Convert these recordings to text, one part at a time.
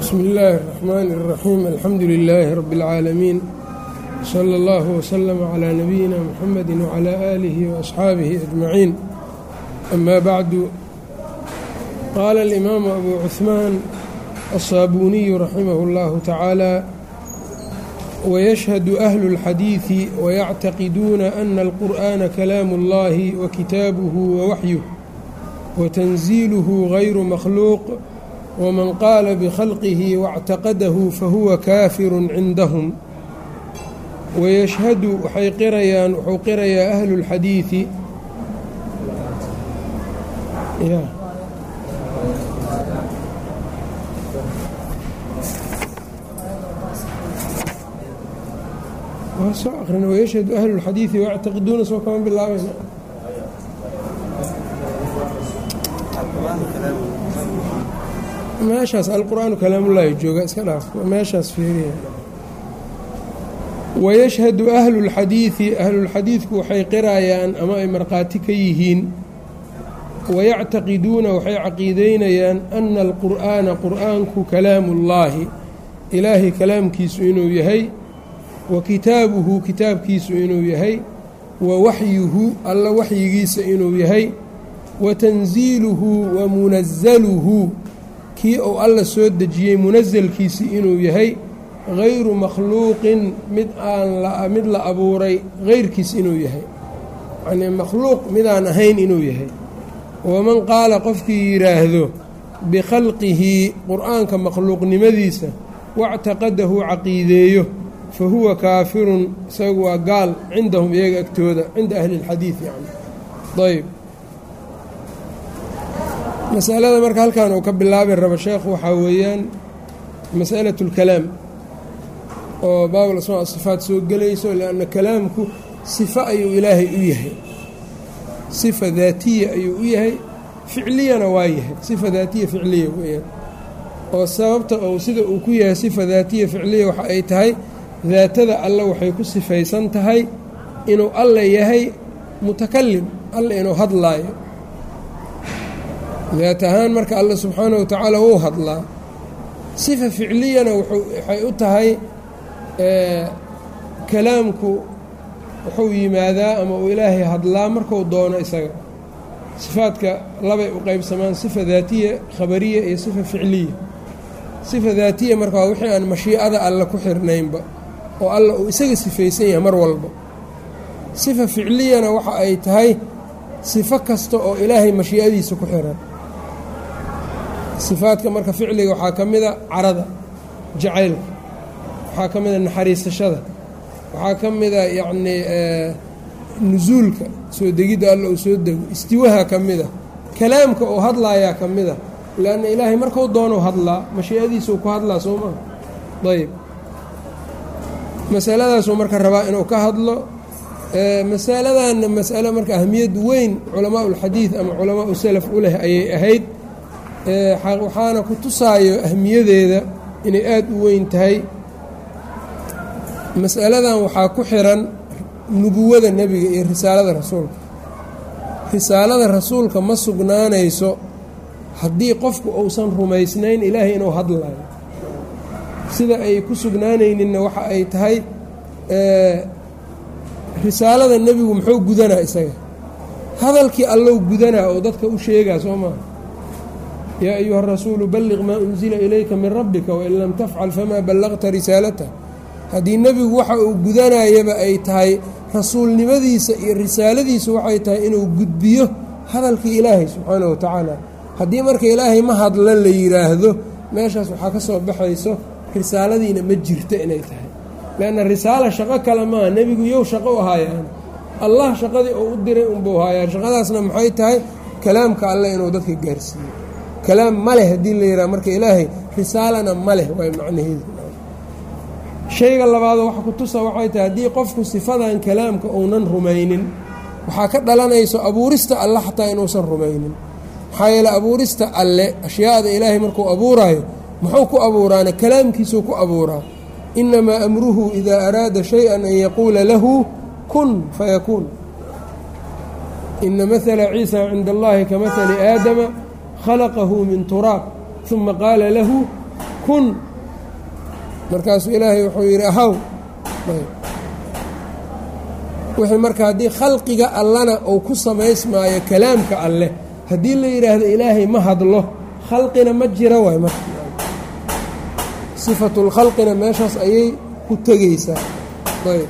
bsmi illaahi الرaxmaan الraxiim alxamdu lilaahi rabi اlcaalamiin slى اllah wslm clى nabiyina mxamedi wclى aalihi waasxaabihi ajmaciin ama bacdu qaala alimaamu abu cuثmaan aلsaabuuniyu raximah اllahu tacaala wayashhadu ahlu اlxadiidi wayactaqiduuna ana alqur'ana kalaamu اllahi wakitaabuhu wawaxyuh watanziiluhu gayru makhluuq wman qaala bkhalqihi wاctaqadahu fahuwa kaafiru cindahum wayashhadu waxay qirayaan wuxuu qirayaa ahlu اlxadiidi soo aqrina wayashhadu ahlu اlxadiidi wayactaqiduuna soo kama bilaabayna meeshaas alqur'aanu kalaamullaahi jooga iska meeshaas fiiriya wayashhadu ahlu اlxadiidi ahlulxadiidku waxay qirayaan ama ay markhaati ka yihiin. Wayactaqiduuna waxay caqiideynayaan ana alqur'aana qur'aanku kalaamu ullaahi ilaahay kalaamkiisu inuu yahay wa kitaabuhu kitaabkiisu inuu yahay wa waxyuhu alla waxyigiisa inuu yahay wa tanziiluhu wa munazaluhu kii uu alla soo dejiyey munasalkiisii inuu yahay hayru makhluuqin mid aan mid la abuuray hayrkiis inuu yahay. Yacnii makhluuq midaan ahayn inuu yahay. Waman qaala qofkii yidhaahdo bikhalqihi qur'aanka makhluuqnimadiisa wactaqadahu caqiideeyo fa huwa kaafirun isagu waa gaal cindahum iyaga agtooda cinda ahli اlxadiid yani ayb masalada marka halkan uu ka bilaabi rabo sheekhu waxaa weeyaan masalat اlkalaam oo baabul asmaa sifaat soo gelayso lanna kalaamku sifo ayuu ilaahay u yahay. Sifa daatiya ayuu u yahay ficliyana waa yahay. Sifa daatiya ficliya weeyaan oo sababta ou sida uu ku yahay sifa daatiya ficliya waxa ay tahay daatada alle waxay ku sifaysan tahay inuu alle yahay mutakalim alle inuu hadlaayo daat ahaan marka alle subxaanahu wa tacaala wuu hadlaa. Sifa ficliyana waxay u tahay kalaamku wuxuu yimaadaa ama uu ilaahay hadlaa marku doono isaga. Sifaadka labay u qeybsamaan sifa daatiya khabariya iyo sifa ficliya. Sifa daatiya marka waa wixii aan mashiicada alle ku xirnaynba oo alla uu isaga sifaysan yahay mar walba. Sifa ficliyana waxa ay tahay sifo kasta oo ilaahay mashiicadiisa ku xiran sifaadka marka ficliga waxaa ka mida carada jacaylka. Waxaa ka mida naxariisashada waxaa ka mida yacnii nusuulka soo degidda alla uu soo dego. Istiwaha ka mida. Kalaamka uu hadlaayaa ka mida. Leanna ilaahay markuu doonu hadlaa mashiicadiisuu ku hadlaa soo maha ayb masaladaasuu marka rabaa inuu ka hadlo. Masaladanna masalo marka ahmiyad weyn culamaa ulxadiid ama culamaa u salaf u leh ayay ahayd waxaana ku tusaayo ahmiyadeeda inay aada u weyn tahay. Masaladan waxaa ku xiran nubuwada nebiga iyo risaalada rasuulka. Risaalada rasuulka ma sugnaanayso haddii qofku uusan rumaysnayn ilaahay inuu hadlayo. Sida ay ku sugnaanayninna waxa ay tahay risaalada nebigu muxuu gudanaa isaga? Hadalkii allow gudanaa oo dadka u sheegaa soo maaha yaa ayuha rasuulu balliq maa unsila ilayka min rabbika wain lam tafcal famaa ballaqta risaalatah haddii nebigu waxa uu gudanayaba ay tahay rasuulnimadiisa iyo risaaladiisa waxay tahay inuu gudbiyo hadalkii ilaahay subxaanahu wa tacaala. Haddii marka ilaahay ma hadla la yidhaahdo meeshaas waxaa ka soo baxayso risaaladiina ma jirto inay tahay. Leanna risaala shaqo kale maaha nebigu yow shaqo u haayaan. Allah shaqadii uu u diray unbuu haayaan. Shaqadaasna maxay tahay? Kalaamka alleh inuu dadka gaarsiiyo kalaam ma leh haddii la yidhaha marka ilaahay risaalana ma leh waay macnaheedu. Shayga labaadoo waxa ku tusa waxay tahay haddii qofku sifadan kalaamka uunan rumaynin waxaa ka dhalanayso abuurista alle xataa inuusan rumaynin. Maxaa yeele abuurista alle ashyaada ilaahay markuu abuuraayo muxuu ku abuuraana kalaamkiisuu ku abuuraa. Inamaa amruhu idaa araada shay-an an yaquula lahu kun fayakuun ina mahala ciisa cinda allahi ka mahali aadama khalaqahu min turaab uma qaala lahu kun. Markaasuu ilaahay wuxuu yidhi ahaw wixii marka haddii khalqiga allana uu ku samaysmaayo kalaamka alleh haddii la yidhaahdo ilaahay ma hadlo khalqina ma jira waay marka. Sifatulkhalqina meeshaas ayay ku tegaysaa. Ayb.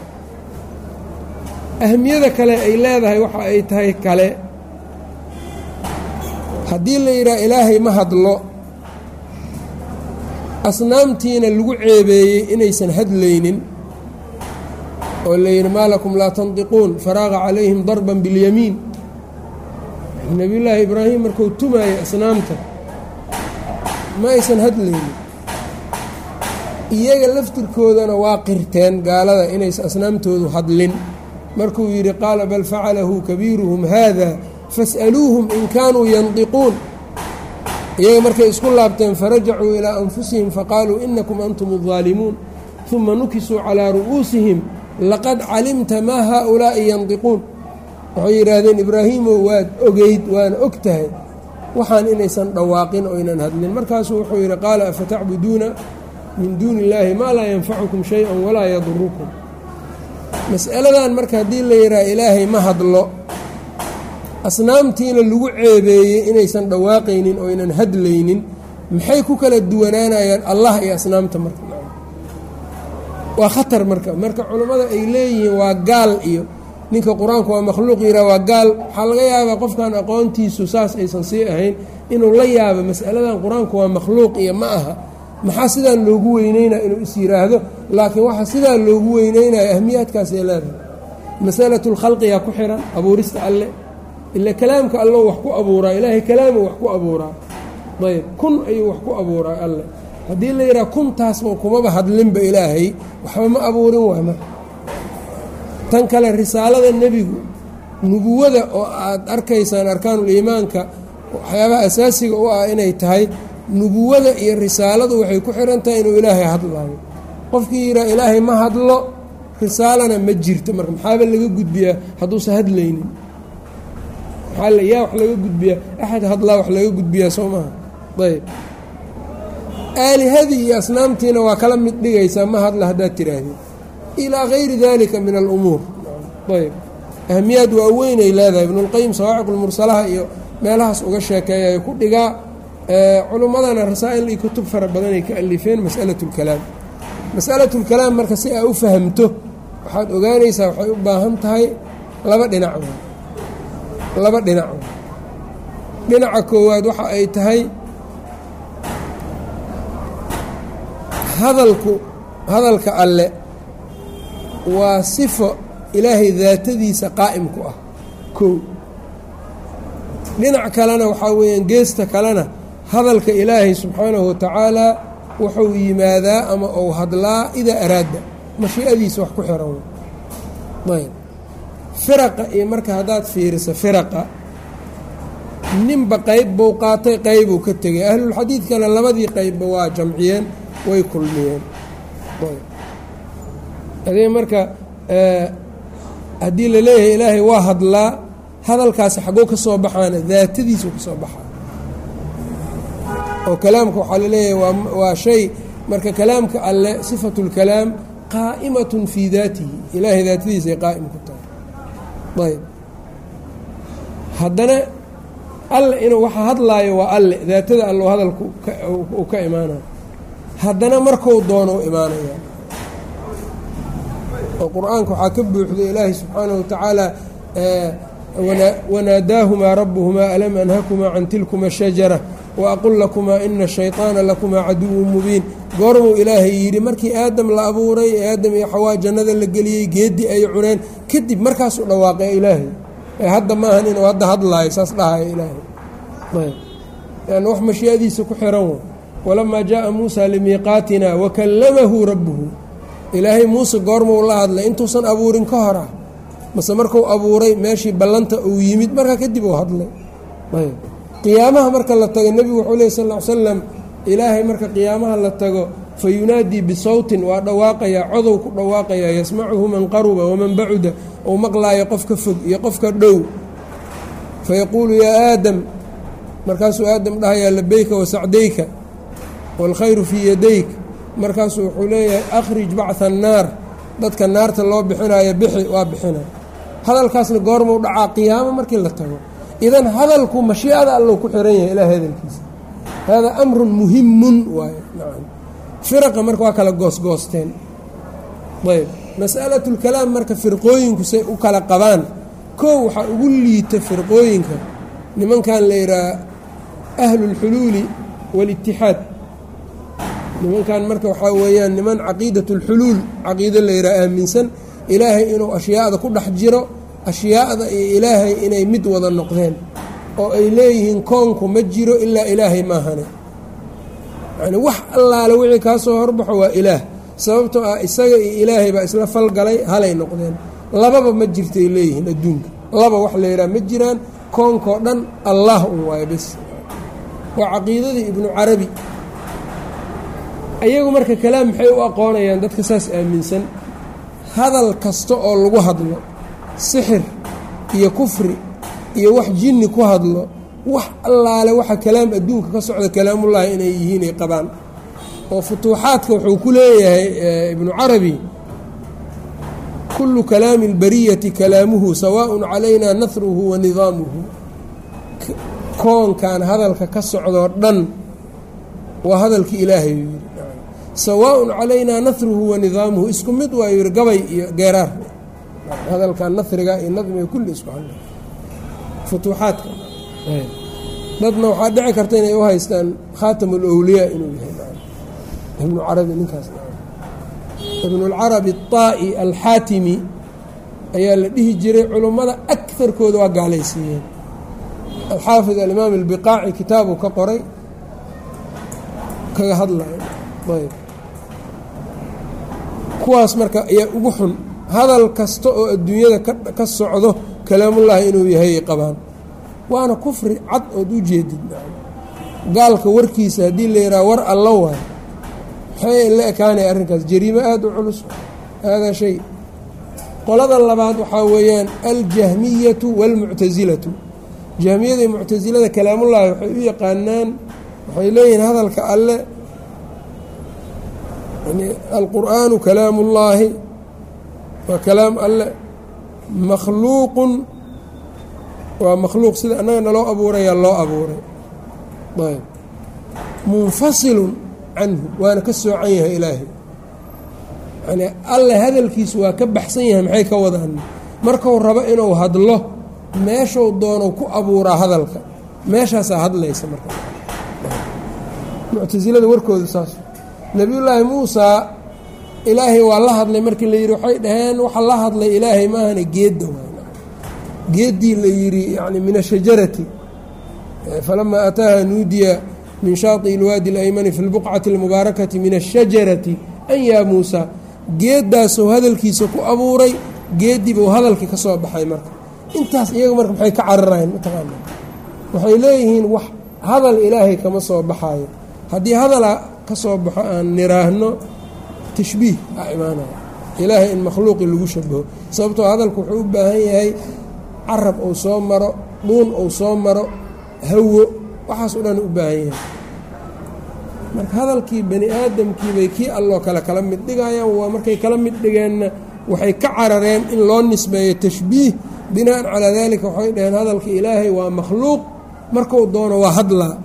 Ahmiyada kale ay leedahay waxa ay tahay kale haddii la yidhaha ilaahay ma hadlo asnaamtiina lagu ceebeeyey inaysan hadlaynin oo la yidhi maa lakum laa tandiquun faraaqa calayhim darban biاlyamiin nebiyullaahi ibraahim markuu tumaayay asnaamta ma aysan hadlaynin. Iyaga laftirkoodana waa qirteen gaalada inaysan asnaamtoodu hadlin. Markuu yidhi qaala bal facalahu kabiiruhum haada fas'aluuhum in kaanuu yandiquun iyaga markay isku laabteen farajacuu ilaa anfusihim faqaaluu inakum antum الظaalimuun ثuma nukisuu calىa ru'uusihim laqad calimta maa haaulaa'i yandiquun waxay yidhaahdeen ibraahiimow waad ogeyd waana og tahay waxaan inaysan dhawaaqin oo ynan hadlin markaasuu wuxuu yidhi qaala afatacbuduuna min duuni illaahi maa laa yanfacukum shay-a walaa yadurukum mas'aladan marka haddii la yidhaha ilaahay ma hadlo asnaamtiina lagu ceebeeyey inaysan dhawaaqaynin oo ynan hadlaynin maxay ku kala duwanaanayaan allah iyo asnaamta marka? Waa khatar marka. Marka culammada ay leeyihiin waa gaal iyo ninka qur'aanku waa makhluuq yihaa waa gaal. Waxaa laga yaabaa qofkan aqoontiisu saas aysan sii ahayn inuu la yaabo mas'aladan qur'aanku waa makhluuq iyo ma aha. Maxaa sidaan loogu weyneynaya inuu is yidhaahdo laakiin waxa sidaa loogu weyneynaya ahmiyaadkaasay leedahay. Masalatu lkhalqiga ku xihan abuurista alle ila kalaamka allo wax ku abuuraa ilaahay kalaamu wax ku abuuraa. Ayb kun ayuu wax ku abuuraa alle haddii la yidhaha kuntaasba kumaba hadlinba ilaahay waxba ma abuurin waay marka tan kale risaalada nebigu nubuwada oo aad arkaysaan arkaanuliimaanka waxyaabaha asaasiga u ah inay tahay nubuwada iyo risaaladu waxay ku xihan tahay inuu ilaahay hadlaayo. Qofkii yidhaha ilaahay ma hadlo risaalana ma jirto. Marka maxaaba laga gudbiyaa? Hadduusa hadlaynin yaa wax laga gudbiyaa. Axad hadlaa wax laga gudbiyaa soo maha. Ayb aalihadii iyo asnaamtiina waa kala mid dhigaysaa ma hadla haddaad tiraahdeen ilaa gayri dalika min alumuur ayb ahmiyaad waaweynay leedahay. Ibnulqayim sawaaciq lmursalaha iyo meelahaas uga sheekeeya ku dhigaa. Culummadana rasaa'il iyo kutub fara badanay ka alifeen mas'alat اlkalaam mas'alat اlkalaam marka si aa u fahamto waxaad ogaanaysaa waxay u baahan tahay laba dhinac laba dhinac. Dhinaca koowaad waxa ay tahay hadalku hadalka alle waa sifo ilaahay daatadiisa qaa'im ku ah. Kow. Dhinac kalena waxaa weeyaan geesta kalena hadalka ilaahay subxaanahu watacaalaa wuxuu yimaadaa ama uu hadlaa idaa araada mashii'adiisa wax ku xiran. Ayb firaqa iyo marka haddaad fiiriso firaqa ninba qayb buu qaatay qaybuu ka tegay. Ahlulxadiidkana labadii qaybba waa jamciyeen way kulmiyeen. Adee marka haddii la leeyahay ilaahay waa hadlaa hadalkaasi xagguu ka soo baxaana daatadiisuu ka soo baxaa oo kalaamka waxaa la leeyahay waa shay marka kalaamka alle sifatu اlkalaam qaa'imatun fii daatihi. Ilaahay daatadiisay qaa'im ku tahay ayb. Haddana alle inuu waxa hadlaayo waa alle daatada allo hadalku uu ka imaanayo. Haddana marku doono u imaanaya oo qur'aanka waxaa ka buuxda ilaahay subxaanahu watacaala wanaadaahumaa rabuhumaa alam anhakumaa can tilkuma shajara waaqul lakumaa ina shayطaana lakumaa caduwun mubiin goormuu ilaahay yidhi markii aadam la abuuray ee aadam iyo xawaa jannada la geliyey geeddi ay cuneen kadib markaasuu dhawaaqay ilaahay ee hadda maahan inuu hadda hadlaayo saas dhahaya ilaahay yan wax mashiiadiisa ku xiran w walamaa jaءa muusa limiiqaatina wakallamahu rabbuhu ilaahay muuse goormuu la hadlay intuusan abuurin ka hora mase marku abuuray meeshii ballanta uu yimid markaa kadib uu hadlay qiyaamaha marka la tago nebigu wuxuu lehi sal l salam ilaahay marka qiyaamaha la tago fayunaadii bisawtin waa dhawaaqayaa codow ku dhawaaqayaa yasmacuhu man qaruba waman bacuda ou maqlaayo qofka fog iyo qofka dhow. Fayaquulu yaa aadam markaasuu aadam dhahayaa labeyka wasacdayka waalkhayru fii yadayk. Markaasuu wuxuu leeyahay akhrij bacha annaar dadka naarta loo bixinaayo bixi waa bixina hadalkaasna goormuu dhacaa qiyaamo markii la tago idan hadalku mashiicada allou ku xiran yahay ilaah hadalkiisa. Haadaa amrun muhimun waay firaqa marka waa kala goosgoosteen ayb. Masalat lkalaam marka firqooyinku say u kala qabaan kow waxaa ugu liita firqooyinka. Nimankan la yidhaha ahlulxuluuli walitixaad nimankan marka waxaa weeyaan niman caqiidat اlxuluul caqiido la yidhaha aaminsan ilaahay inuu ashyaada ku dhex jiro ashyaada iyo ilaahay inay mid wada noqdeen oo ay leeyihiin koonku ma jiro ilaa ilaahay maahane yani wax allaale wixii kaa soo horbaxo waa ilaah sababtoo ah isaga iyo ilaahay baa isla falgalay halay noqdeen. Lababa ma jirtay leeyihiin adduunka. Laba wax la yidhaha ma jiraan koonkoo dhan allah un waayo bes. Waa caqiidadii ibnu carabi. Ayagu marka kalaam maxay u aqoonayaan dadka saas aaminsan? Hadal kasta oo lagu hadlo sixir iyo kufri iyo wax jinni ku hadlo wax allaale waxa kalaam adduunka ka socda kalaamullaahi inay yihiin ay qabaan oo futuuxaadka wuxuu ku leeyahay ibnu carabi kullu kalaami اlbariyati kalaamuhu sawaaءun calayna nahruhu wa nidaamuhu koonkan hadalka ka socdoo dhan waa hadalkii ilaahay yuu yidhi sawaaءun calaynaa nahruhu wa nidaamuhu isku mid waa yidhi gabay iyo geeraar hadalka nasriga iyo nadmiga kulli isku xan futuuxaadka. Dadna waxaa dhici karta inay u haystaan khaatamulowliyaa inuu yahay. Ibnu carabi ninkaas ibnulcarabi طaa'i alxaatimi ayaa la dhihi jiray culummada akarkooda waa gaalaysiiyeen. Alxaafid alimaam albiqaaci kitaabuu ka qoray kaga hadlayo ayb. Kuwaas marka ayaa ugu xun hadal kasta oo adduunyada ka socdo kalaamullaahi inuu yahay ay qabaan. Waana kufri cad ood u jeedid. Gaalka warkiisa haddii la yidhaha war alla waay. Maxay la ekaanaya arrinkaas? Jariimo aada u culus. Haadaa shay. Qolada labaad waxaa weeyaan aljahmiyatu wاlmuctasilatu jahmiyada iyo muctasilada kalaamullaahi waxay u yaqaanaan waxay leeyihiin hadalka alle. Alqur'aanu kalaamu ullaahi waa kalaam alle. Makhluuqun. Waa makhluuq sida annaga naloo abuurayaa loo abuuray. Ayb. Munfasilun canhu. Waana ka soocan yahay ilaahay. Yani alle hadalkiisu waa ka baxsan yahay maxay ka wadaan? Marku rabo inuu hadlo meeshuu doonou ku abuuraa hadalka. Meeshaasaa hadlaysa marka. Muctasilada warkooda saas. Nebiyullaahi muusaa ilaahay waa la hadlay markii la yidhi waxay dhaheen waxa la hadlay ilaahay maahane geedda geeddii la yidhi yani min ashajarati falamaa ataaha nuudiya min shaati ilwaadi اlaymani fi lbuqcati اlmubaarakati min ashajarati an yaa muusaa geeddaasuu hadalkiisa ku abuuray geeddii buu hadalkii ka soo baxay marka. Intaas iyaga marka maxay ka cararayan mataqaana waxay leeyihiin wax hadal ilaahay kama soo baxaayo. Haddii hadala ka soo baxo aan niraahno tashbiih a imaanaya ilaahay in makhluuqii lagu shabaho sababtoo hadalku wuxuu u baahan yahay carab uu soo maro dhuun uu soo maro hawo waxaas o dhan u baahan yahay. Marka hadalkii bani aadamkiibay kii alloo kale kala mid dhigayaan waa markay kala mid dhigeenna waxay ka carareen in loo nisbeeyo tashbiih. Bina'an calaa daalika waxay dhaheen hadalka ilaahay waa makhluuq markuu doono waa hadlaa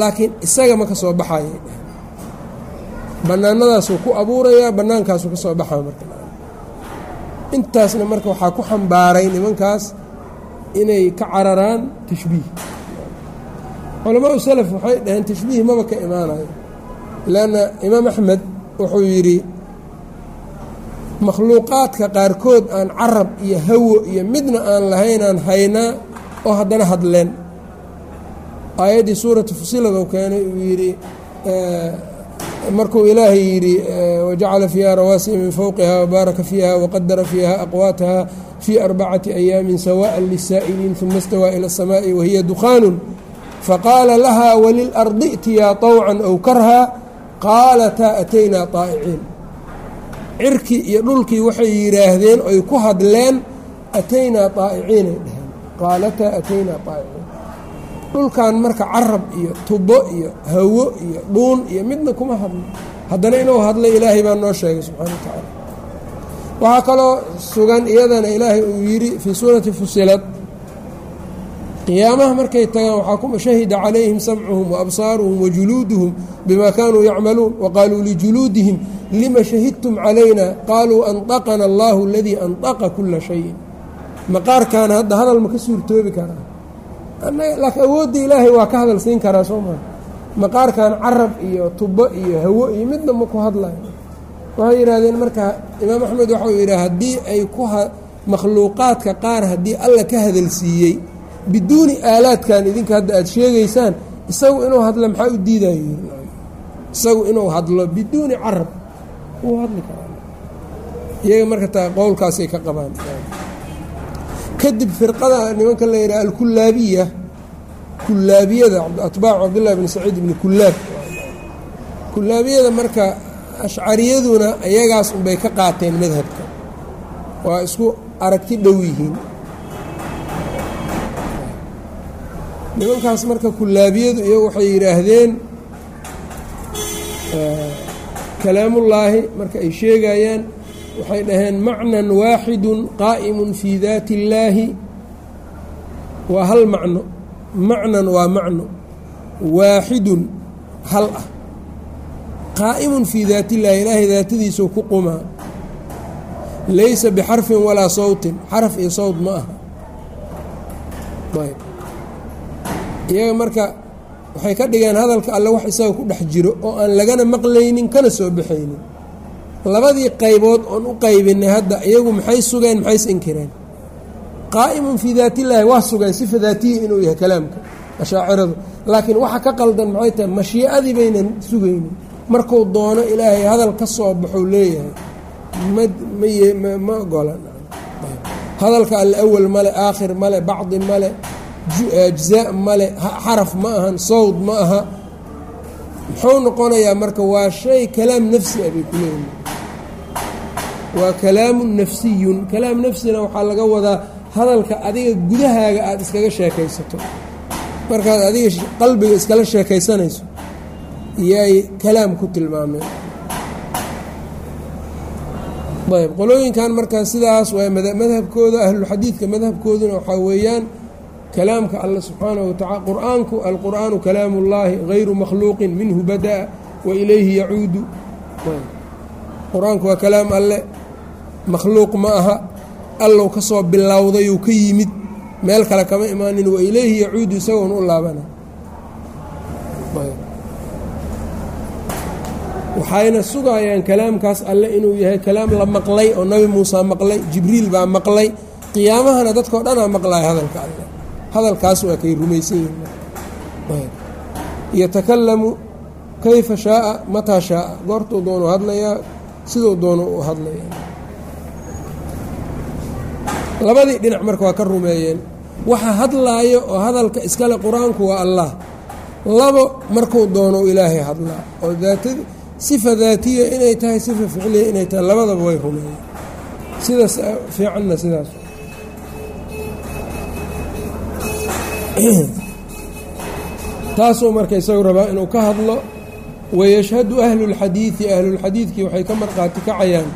laakiin isaga ma ka soo baxaya bannaanadaasuu ku abuurayaa bannaankaasuu ka soo baxaa marka. Intaasna marka waxaa ku xambaaray nimankaas inay ka cararaan tashbiih. Culamaau salaf waxay dhaheen tashbiih maba ka imaanayo leanna imaam axmed wuxuu yidhi makhluuqaadka qaarkood aan carab iyo hawo iyo midna aan lahaynaan haynaa oo haddana hadleen. Aayaddii suuratu fusiladu keenay uu yidhi markuu ilaahay yidhi wajacala fiiha rawaasiya min fowqiha wabaaraka fiiha waqadara fiiha aqwaataha fii arbacati ayaamin sawaaءa lisaa'iliin uma stawaa ila الsamaaءi wahiya dukhaanu faqaala laha walilardi itiyaa طawcan ow karha qaalataa ataynaa طaa'iciin cirkii iyo dhulkii waxay yidhaahdeen oy ku hadleen ataynaa طaa'iciinay dheheen qaalataa ataynaa طaa'iciin dhulkan marka carab iyo tubo iyo hawo iyo dhuun iyo midna kuma hadlo. Haddana inuu hadlay ilaahay baa noo sheegay subxaana wa tacaala. Waxaa kaloo sugan iyadana ilaahay uu yidhi fii suurati fusilad qiyaamaha markay tagaan waxaa kuma shahida calayhim samcuhum waabsaaruhum wajuluuduhum bima kaanuu yacmaluun waqaaluu lijuluudihim lima shahidtum calayna? Qaaluu andaqana allahu aladii andaqa kula shayin. Maqaarkaana hadda hadal ma ka suurtoobi karaa laakiin awoodda ilaahay waa ka hadal siin karaa soo maa maqaarkan carab iyo tubo iyo hawo iyo midna ma ku hadlayo. Waxay yidhaahdeen marka imaam axmed waxau yidhi haddii ay ku makhluuqaadka qaar haddii alla ka hadalsiiyey biduuni aalaadkan idinka hadda aada sheegaysaan isagu inuu hadlo maxaa u diidayo isagu inuu hadlo biduuni carab. Wuu hadli karaa. Iyaga marka taa qowlkaasay ka qabaan kadib firqada nimanka la yidhaha alkulaabiya kulaabiyada atbaacu cabdullahi bni saciid ibni kulaab kulaabiyada marka ashcariyaduna iyagaas unbay ka qaateen madhabka. Waa isku aragti dhow yihiin. Nimankaas marka kulaabiyadu iyagu waxay yidhaahdeen kalaamullaahi marka ay sheegayaan waxay dhaheen macnan waaxidun qaa'imun fii daati illaahi. Waa hal macno. Macnan waa macno. Waaxidun hal ah. Qaa'imun fii daati illaahi ilaahay daatadiisuu ku qumaa laysa bixarfin walaa sawtin. Xaraf iyo sawt ma aha. Iyaga marka waxay ka dhigeen hadalka alle wax isaga ku dhex jiro oo aan lagana maqlaynin kana soo baxaynin labadii qaybood oon u qaybinay hadda iyagu maxay sugeen maxays inkireen? Qaa'imun fii daatillaahi waa sugeen sifa daatiya inuu yahay kalaamka ashaaciradu laakiin waxa ka qaldan maxay tahay mashiicadii baynan sugaynin. Markuu doono ilaahay hadal ka soo baxuu leeyahay ma ogola hadalka alle awal male aakhir male bacdi male ajzaa male xaraf ma ahan sawd ma aha. Muxuu noqonayaa marka waa shay kalaam nafsi ah bay ku leeyihiin waa kalaamun nafsiyun kalaam nafsina waxaa laga wadaa hadalka adiga gudahaaga aada iskaga sheekaysato markaad adiga qalbiga iskala sheekaysanayso yay kalaam ku tilmaameen ayb qolooyinkan markaa sidaas waa madhabkooda ahlulxadiidka madhabkooduna waxaa weeyaan kalaamka alla subxaanaه watacala qur'aanku alqur'aanu kalaamu اllahi غayru makhluuqin minhu bada'a wa ilayhi yacuudu qur-aanku waa kalaam alle makhluuq ma aha allow ka soo bilowdayuu ka yimid meel kale kama imaanin wa ilayhi yacuudu isagoon u laabana. Waxayna sugayaan kalaamkaas alle inuu yahay kalaam la maqlay oo nabi muusa maqlay jibriil baa maqlay qiyaamahana dadkao dhanaa maqlaya hadalka alle. Hadalkaas waa kay rumaysan yihiin. Yatakalamu kayfa shaaa mataa shaaa? Goortuu doonu hadlayaa siduu doono u hadlayaa labadii dhinac marka waa ka rumeeyeen. Waxa hadlaayo oo hadalka iskale qur'aanku waa allah. Labo markuu doono ilaahay hadlaa oo daatad sifa daatiya inay tahay sifa ficliya inay tahay labadaba way rumeeyeen. Sidaas fiicanna sidaas. Taasuu marka isagu rabaa inuu ka hadlo wayashhadu ahlulxadiidi ahlulxadiidkii waxay ka marqaati kacayaan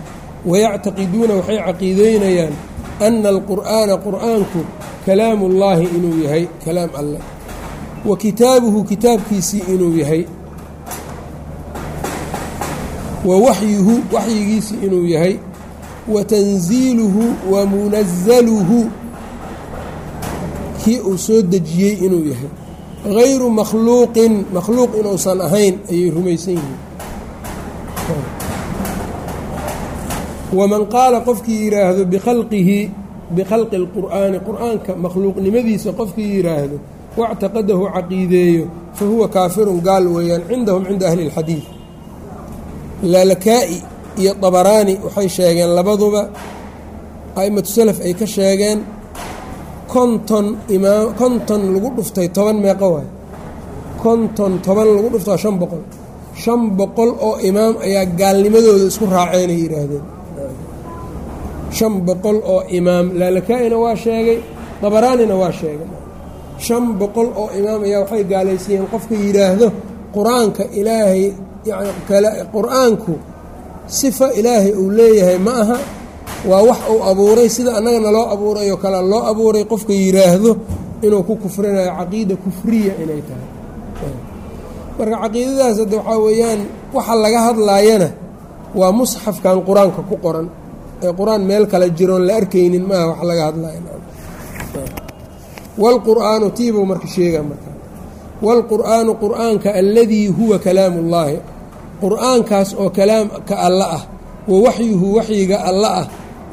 wayactaqiduuna waxay caqiideynayaan ana alqur'aana qur'aanku kalaamu ullaahi inuu yahay kalaam alleh wa kitaabuhu kitaabkiisii inuu yahay wa waxyuhu waxyigiisii inuu yahay wa tanziiluhu wa munazaluhu kii uu soo dejiyey inuu yahay hayru makhluuqin makhluuq inuusan ahayn ayay rumaysan yihiin waman qaala qofkii yidhaahdo bikhalqihi bikhalqi اlqur'aani qur'aanka makhluuqnimadiisa qofkii yidhaahdo wاctaqadahu caqiideeyo fa huwa kaafirun gaal weeyaan cindahum cinda ahli اlxadiid laalakaa'i iyo dabaraani waxay sheegeen labaduba a'imatu salaf ay ka sheegeen konton imaam konton lagu dhuftay toban meeqo waay konton toban lagu dhuftaa shan boqol shan boqol oo imaam ayaa gaalnimadooda isku raaceenay yidhaahdeen shan boqol oo imaam laalakaa'ina waa sheegay dabaraanina waa sheegay. Shan boqol oo imaam ayaa waxay gaalaysiiyeen qofka yidhaahdo qur'aanka ilaahay yani qur'aanku sifa ilaahay uu leeyahay ma aha. Waa wax uu abuuray sida annagana loo abuurayoo kale loo abuuray qofka yidhaahdo inuu ku kufrinayo caqiida kufriya inay tahay. Marka caqiidadaas hadde waxaa weeyaan waxa laga hadlaayana waa musxafkan qur'aanka ku qoran ee qur'aan meel kale jiroon la arkaynin maaha wax laga hadlay wlqur'aanu tiibuu marka sheega marka. Wاlqur'aanu qur'aanka alladii huwa kalaam اllaahi qur'aankaas oo kalaamka alla ah wa waxyuhu waxyiga alla ah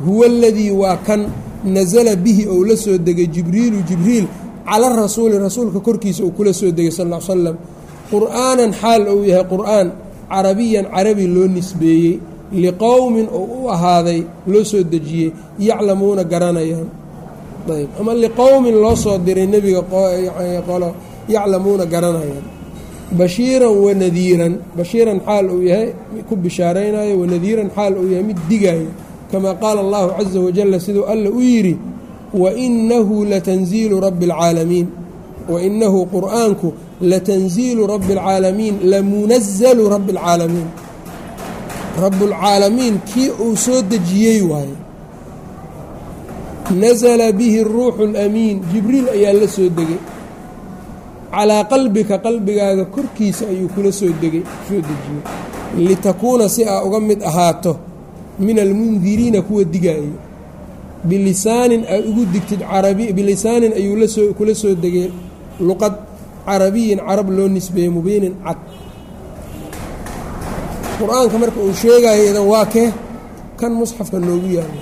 huwa aladii waa kan nasala bihi ou la soo degay jibriilu jibriil cala rasuuli rasuulka korkiisa uu kula soo degay sal slam qur'aanan xaal uu yahay qur'aan carabiyan carabi loo nisbeeyey liqowmin oo u ahaaday loo soo dejiyey yaclamuuna garanayaan ayb ama liqowmin loo soo diray nebiga qolo yaclamuuna garanayaan bashiiran wanadiiran bashiiran xaal uu yahay ku bishaaraynayo wanadiiran xaal uu yahay mid digaayo kamaa qaala allahu caza wajalla siduu alla u yidhi wainahu latanziilu rabbi اlcaalamiin wainahu qur'aanku latanziilu rabbi اlcaalamiin lamunazalu rabbi اlcaalamiin rabbulcaalamiin kii uu soo dejiyey waaye. Nasala bihi اruuxu اlamiin jibriil ayaa la soo degay. Calaa qalbika qalbigaaga korkiisa ayuu kula soo degay soo dejiyey. Litakuuna si aa uga mid ahaato min almundiriina kuwa digaayo. Bilisaanin aad ugu digtid carabi bilisaanin ayuu kula soo degay. Luqad carabiyin carab loo nisbeeyey mubiinin cad qur'aanka marka uu sheegayo idan waa kee kan musxafka noogu yaalo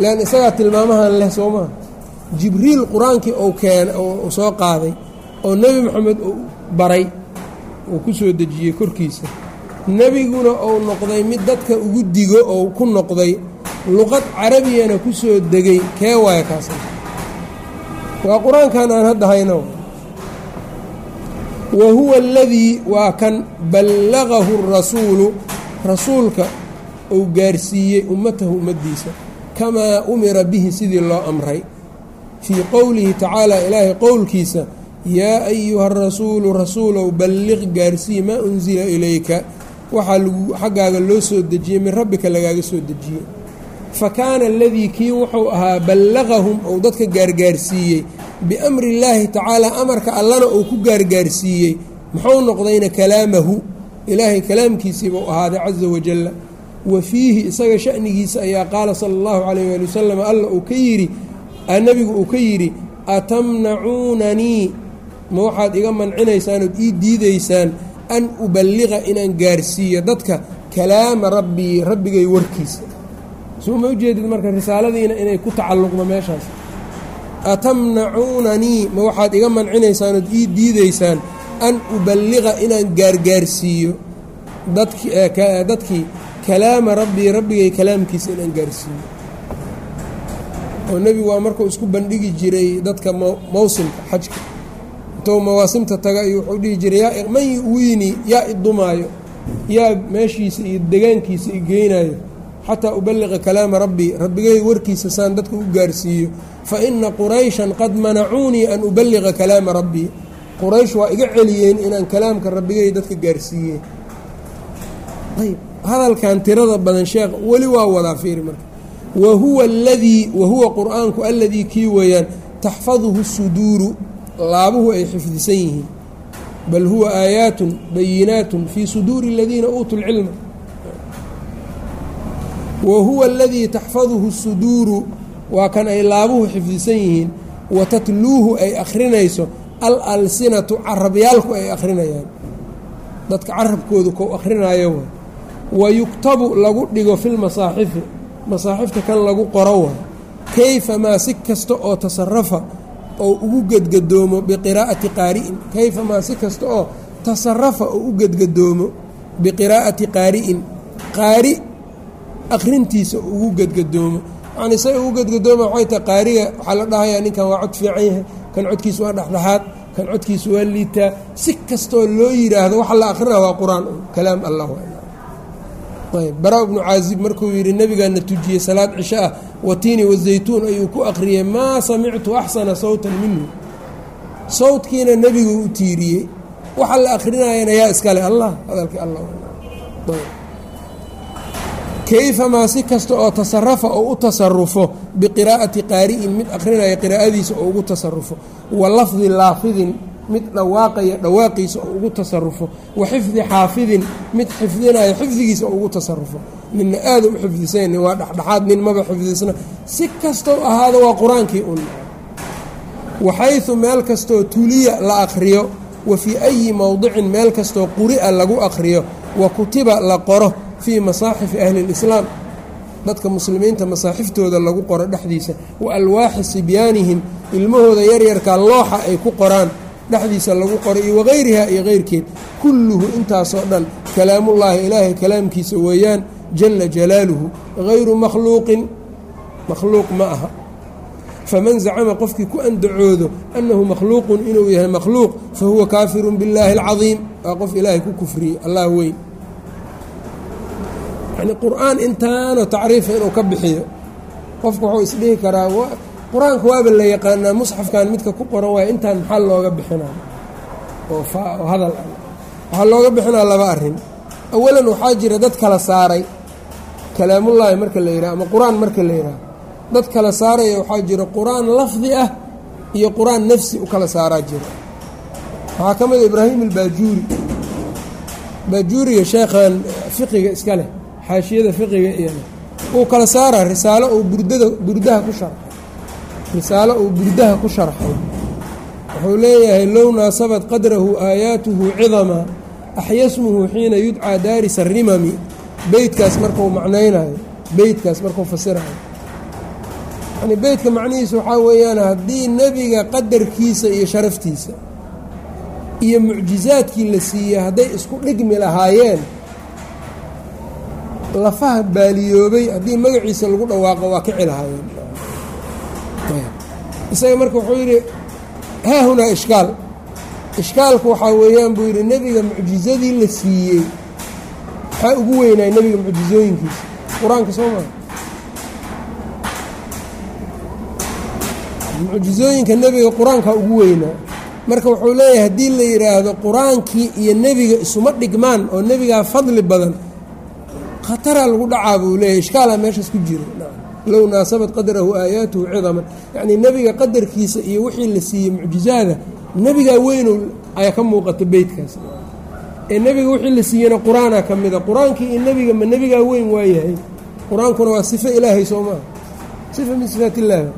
lean isagaa tilmaamahan leh soo maha jibriil qur'aankii ou keena uu soo qaaday oo nebi moxamed uu baray uu ku soo dejiyey korkiisa. Nebiguna uu noqday mid dadka ugu digo oo ku noqday luqad carabiyana ku soo degay kee waaya kaasa waa qur'aankan aan hadda hayno wa huwa aladii waa kan ballagahu rasuulu rasuulka uu gaarsiiyey ummatahu ummaddiisa kamaa umira bihi sidii loo amray. Fii qowlihi tacaala ilaahay qowlkiisa yaa ayuha rasuulu rasuulow balliq gaarsii maa unsila ilayka. Waxaa lagu xaggaaga loo soo dejiyey min rabbika lagaaga soo dejiyey. Fa kaana aladii kii wuxuu ahaa ballaqahum ou dadka gaargaarsiiyey biamri illaahi tacaalaa amarka allana uu ku gaargaarsiiyey muxuu noqdayna kalaamahu. Ilaahay kalaamkiisii buu ahaaday casa wajalla wa fiihi isaga sha'nigiisa ayaa qaala sala allahu calayh waali wasalam alla uu ka yidhi nebigu uu ka yidhi atamnacuunanii ma waxaad iga mancinaysaan ood ii diidaysaan an uballiqa inaan gaarsiiyo dadka kalaama rabbii rabbigay warkiisa. Suu ma ujeedid marka risaaladiina inay ku tacalluqdo meeshaas atamnacuunanii? Ma waxaad iga mancinaysaan ood ii diidaysaan an uballiqa inaan gaargaarsiiyo dadkii kalaama rabbii rabbigay kalaamkiisa inaan gaarsiiyo. Oo nebigu waa markuu isku bandhigi jiray dadka mawsimka xajka. Intou mawaasimta taga iyo wuxuu dhihi jiray yaa man wiini yaa idumaayo yaa meeshiisa iyo degaankiisa i geynayo xataa uballiqa kalaama rabbii rabbigay warkiisa saan dadka u gaarsiiyo. Fa ina qurayshan qad manacuunii an uballiqa kalaama rabbii quraysh waa iga celiyeen inaan kalaamka rabbigay dadka gaarsiiyeen. Ayb hadalkan tirada badan sheekh weli waa wadaa fiiri marka. Wa huwa aladii wa huwa qur'aanku aladii kii weeyaan taxfaduhu suduuru laabuhu ay xifdisan yihiin. Bal huwa aayaatun bayinaatun fii suduuri aladiina uutuu lcilma wa huwa aladii taxfaduhu suduuru waa kan ay laabuhu xifdisan yihiin wa tatluuhu ay akhrinayso al alsinatu carabyaalku ay akhrinayaan. Dadka carabkoodu kou akhrinayo wa. Wa yuktabu lagu dhigo filmasaaxifi masaaxifta kan lagu qoro wa. Kayfa maa si kasta oo tasarafa oo ugu gedgadoomo biqiraa'ati qaari'in. Kayfa maa si kasta oo tasarafa oo u gedgadoomo biqiraa'ati qaari'in. Qaari akhrintiisa ugu gedgadoomo yacni say ugu gedgadooma waxay tahay qaariga waxaa la dhahayaa ninkan waa cod fiican yahay kan codkiisu waa dhexdhexaad kan codkiisu waa liitaa si kastoo loo yidhaahdo waxa la akhrina waa qur'aan kalaam allah baraa bnu caazib markuu yidhi nabigaana tujiyey salaad cisho ah watiini wazaytuun ayuu ku akhriyey maa samictu axsana sawtan minhu. Sawdkiina nebigu u tiiriyey waxa la akrinayana yaa iskale allah hadalkii allah kayfamaa si kasta oo tasarafa oo u tasarufo biqiraa'ati qaari'in mid akrinaya qiraa'adiisa oo ugu tasarufo wa lafdi laafidin mid dhawaaqaya dhawaaqiisa oo ugu tasarufo wa xifdi xaafidin mid xifdinaya xifdigiisa oo ugu tasarufo ninna aada u xifdisan nin waa dhexdhexaad nin maba xifdisna. Si kastoo ahaado waa qur'aankii un. Waxaysu meel kastoo tuliya la akhriyo wa fii ayi mowdicin meel kastoo quri'a lagu akhriyo wa kutiba la qoro fii masaaxifi ahli lislaam dadka muslimiinta masaaxiftooda lagu qoro dhexdiisa. Wa alwaaxi sibyaanihim ilmahooda yaryarkaa looxa ay ku qoraan. Dhexdiisa lagu qoro iyo wagayriha iyo keyrkeed kulluhu intaasoo dhan kalaamullaahi ilaahay kalaamkiisa weeyaan jala jalaaluhu. Hayru makhluuqin makhluuq ma aha. Faman zacama qofkii ku andacoodo annahu makhluuqun inuu yahay makhluuq fahuwa kaafirun billaahi alcadiim. Waa qof ilaahay ku kufriyey allah weyn yani qur'aan intaanoo tacriifa inuu ka bixiyo. Qofku wuxuu isdhihi karaa qur'aanka waaba la yaqaanaa musxafkan midka ku qoran waaya intaan maxaa looga bixinaa? Oo hadal. Ah waxaa looga bixinaa laba arrin. Awalan waxaa jira dad kala saaray. Kalaamullaahi marka la yidhaha ama qur'aan marka la yidhaha dad kala saaraya waxaa jira qur'aan lafdi ah iyo qur'aan nafsi u kala saaraa jira. Waxaa ka mida ibraahim albaajuuri baajuuriga sheekhan fiqiga iska leh xaashiyada fiqiga iyo uu kala saaraa risaalo uu burdada burdaha ku sharxay risaalo uu burdaha ku sharxay wuxuu leeyahay low naasabad qadrahu aayaatuhu cidama axyasmuhu xiina yudcaa daaris arimami beytkaas markuu macnaynayo beytkaas markuu fasirayo. Yani beytka macnihiisa waxaa weeyaan haddii nebiga qadarkiisa iyo sharaftiisa iyo mucjizaadkii la siiyey hadday isku dhigmi lahaayeen lafaha baaliyoobay haddii magaciisa lagu dhawaaqo waa kici lahaayeen. Isaga marka wuxuu yidhi haa hunaa ishkaal. Ishkaalku waxaa weeyaan buu yidhi nebiga mucjizadii la siiyey. Maxaa ugu weynay nebiga mucjizooyinkiisa. Qur'aanka soo maa mucjizooyinka nebiga qur'aankaa ugu weynaa marka wuxuu leeyahay haddii la yidhaahdo qur'aankii iyo nebiga isuma dhigmaan oo nebigaa fadli badan khataraa lagu dhacaa buu leeyahy ishkaalaa meeshaas ku jiro. Low naasabad qadrahu aayaatuhu cidaman yacnii nebiga qadarkiisa iyo wixii la siiyey mucjizaada nebigaa weynow ayaa ka muuqata beytkaas ee nebiga wixii la siiyeyna qur'aanaa ka mida. Qur'aankii iyo nebiga ma nebigaa weyn waayahay? Qur'aankuna waa sifo ilaahay soo maaha sifa min sifaat illaahi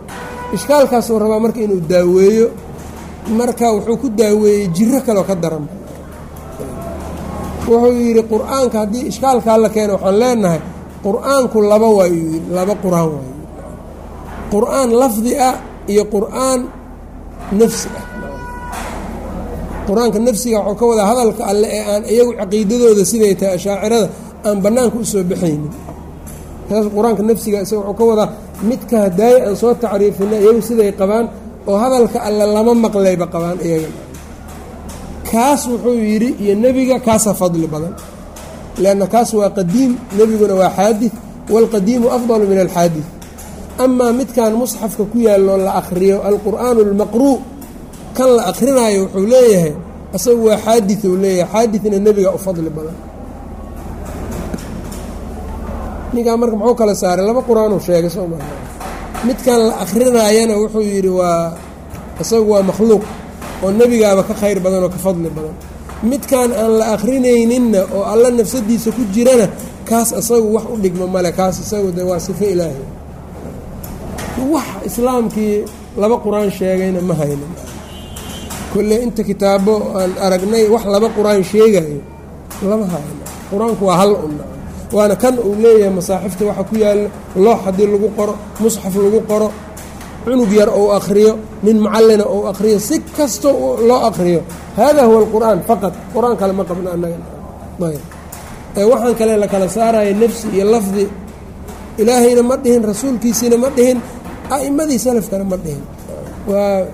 ishkaalkaasuu rabaa marka inuu daaweeyo marka wuxuu ku daaweeyey jiro kaleo ka daran wuxuu yidhi qur'aanka haddii ishkaalkaa la keena waxaan leenahay qur'aanku laba waayu yidhi laba qur'aan waayu. Qur'aan lafdi ah iyo qur'aan nafsi ah. Qur'aanka nafsiga waxuu ka wadaa hadalka alle ee aan iyagu caqiidadooda siday tahay ashaacirada aan bannaanka u soo baxaynin saas qur'aanka nafsiga isaga wuxuu ka wadaa midka hadaaye aan soo tacriifina iyagu siday qabaan oo hadalka alle lama maqlayba qabaan iyaga kaas wuxuu yidhi iyo nebiga kaasaa fadli badan. Leanna kaas waa qadiim nebiguna waa xaadid waalqadiimu afdalu min alxaadid amaa midkan musxafka ku yaallo la akhriyo alqur'aanu almaqruu kan la akrinaayo wuxuu leeyahay isagu waa xaadid uu leeyahay xaadidna nebiga u fadli badan. Ninkaa marka muxuu kala saaray laba qur'aanuu sheegay soo maa midkan la akrinaayana wuxuu yidhi waa isagu waa makhluuq oo nebigaaba ka khayr badan oo ka fadli badan. Midkan aan la akrinayninna oo alla nafsadiisa ku jirana kaas isagu wax u dhigmo male kaas isagu de waa sifo ilaahay. Wax islaamkii laba qur'aan sheegayna ma haynin. Kolle inta kitaabo aan aragnay wax laba qur'aan sheegayo lama hayno qur'aanku waa hal un waana kan uu leeyahay masaaxifta waxa ku yaalo loox haddii lagu qoro musxaf lagu qoro cunug yar ou akhriyo nin macallina ou akhriyo si kasta loo akhriyo. Hada huwa alqur'aan faqad qur'aan kale ma qabno annaga. Ayb waxaan kale la kala saaraya nafsi iyo lafdi. Ilaahayna ma dhihin rasuulkiisiina ma dhihin a'immadii salafkana ma dhihin. Waa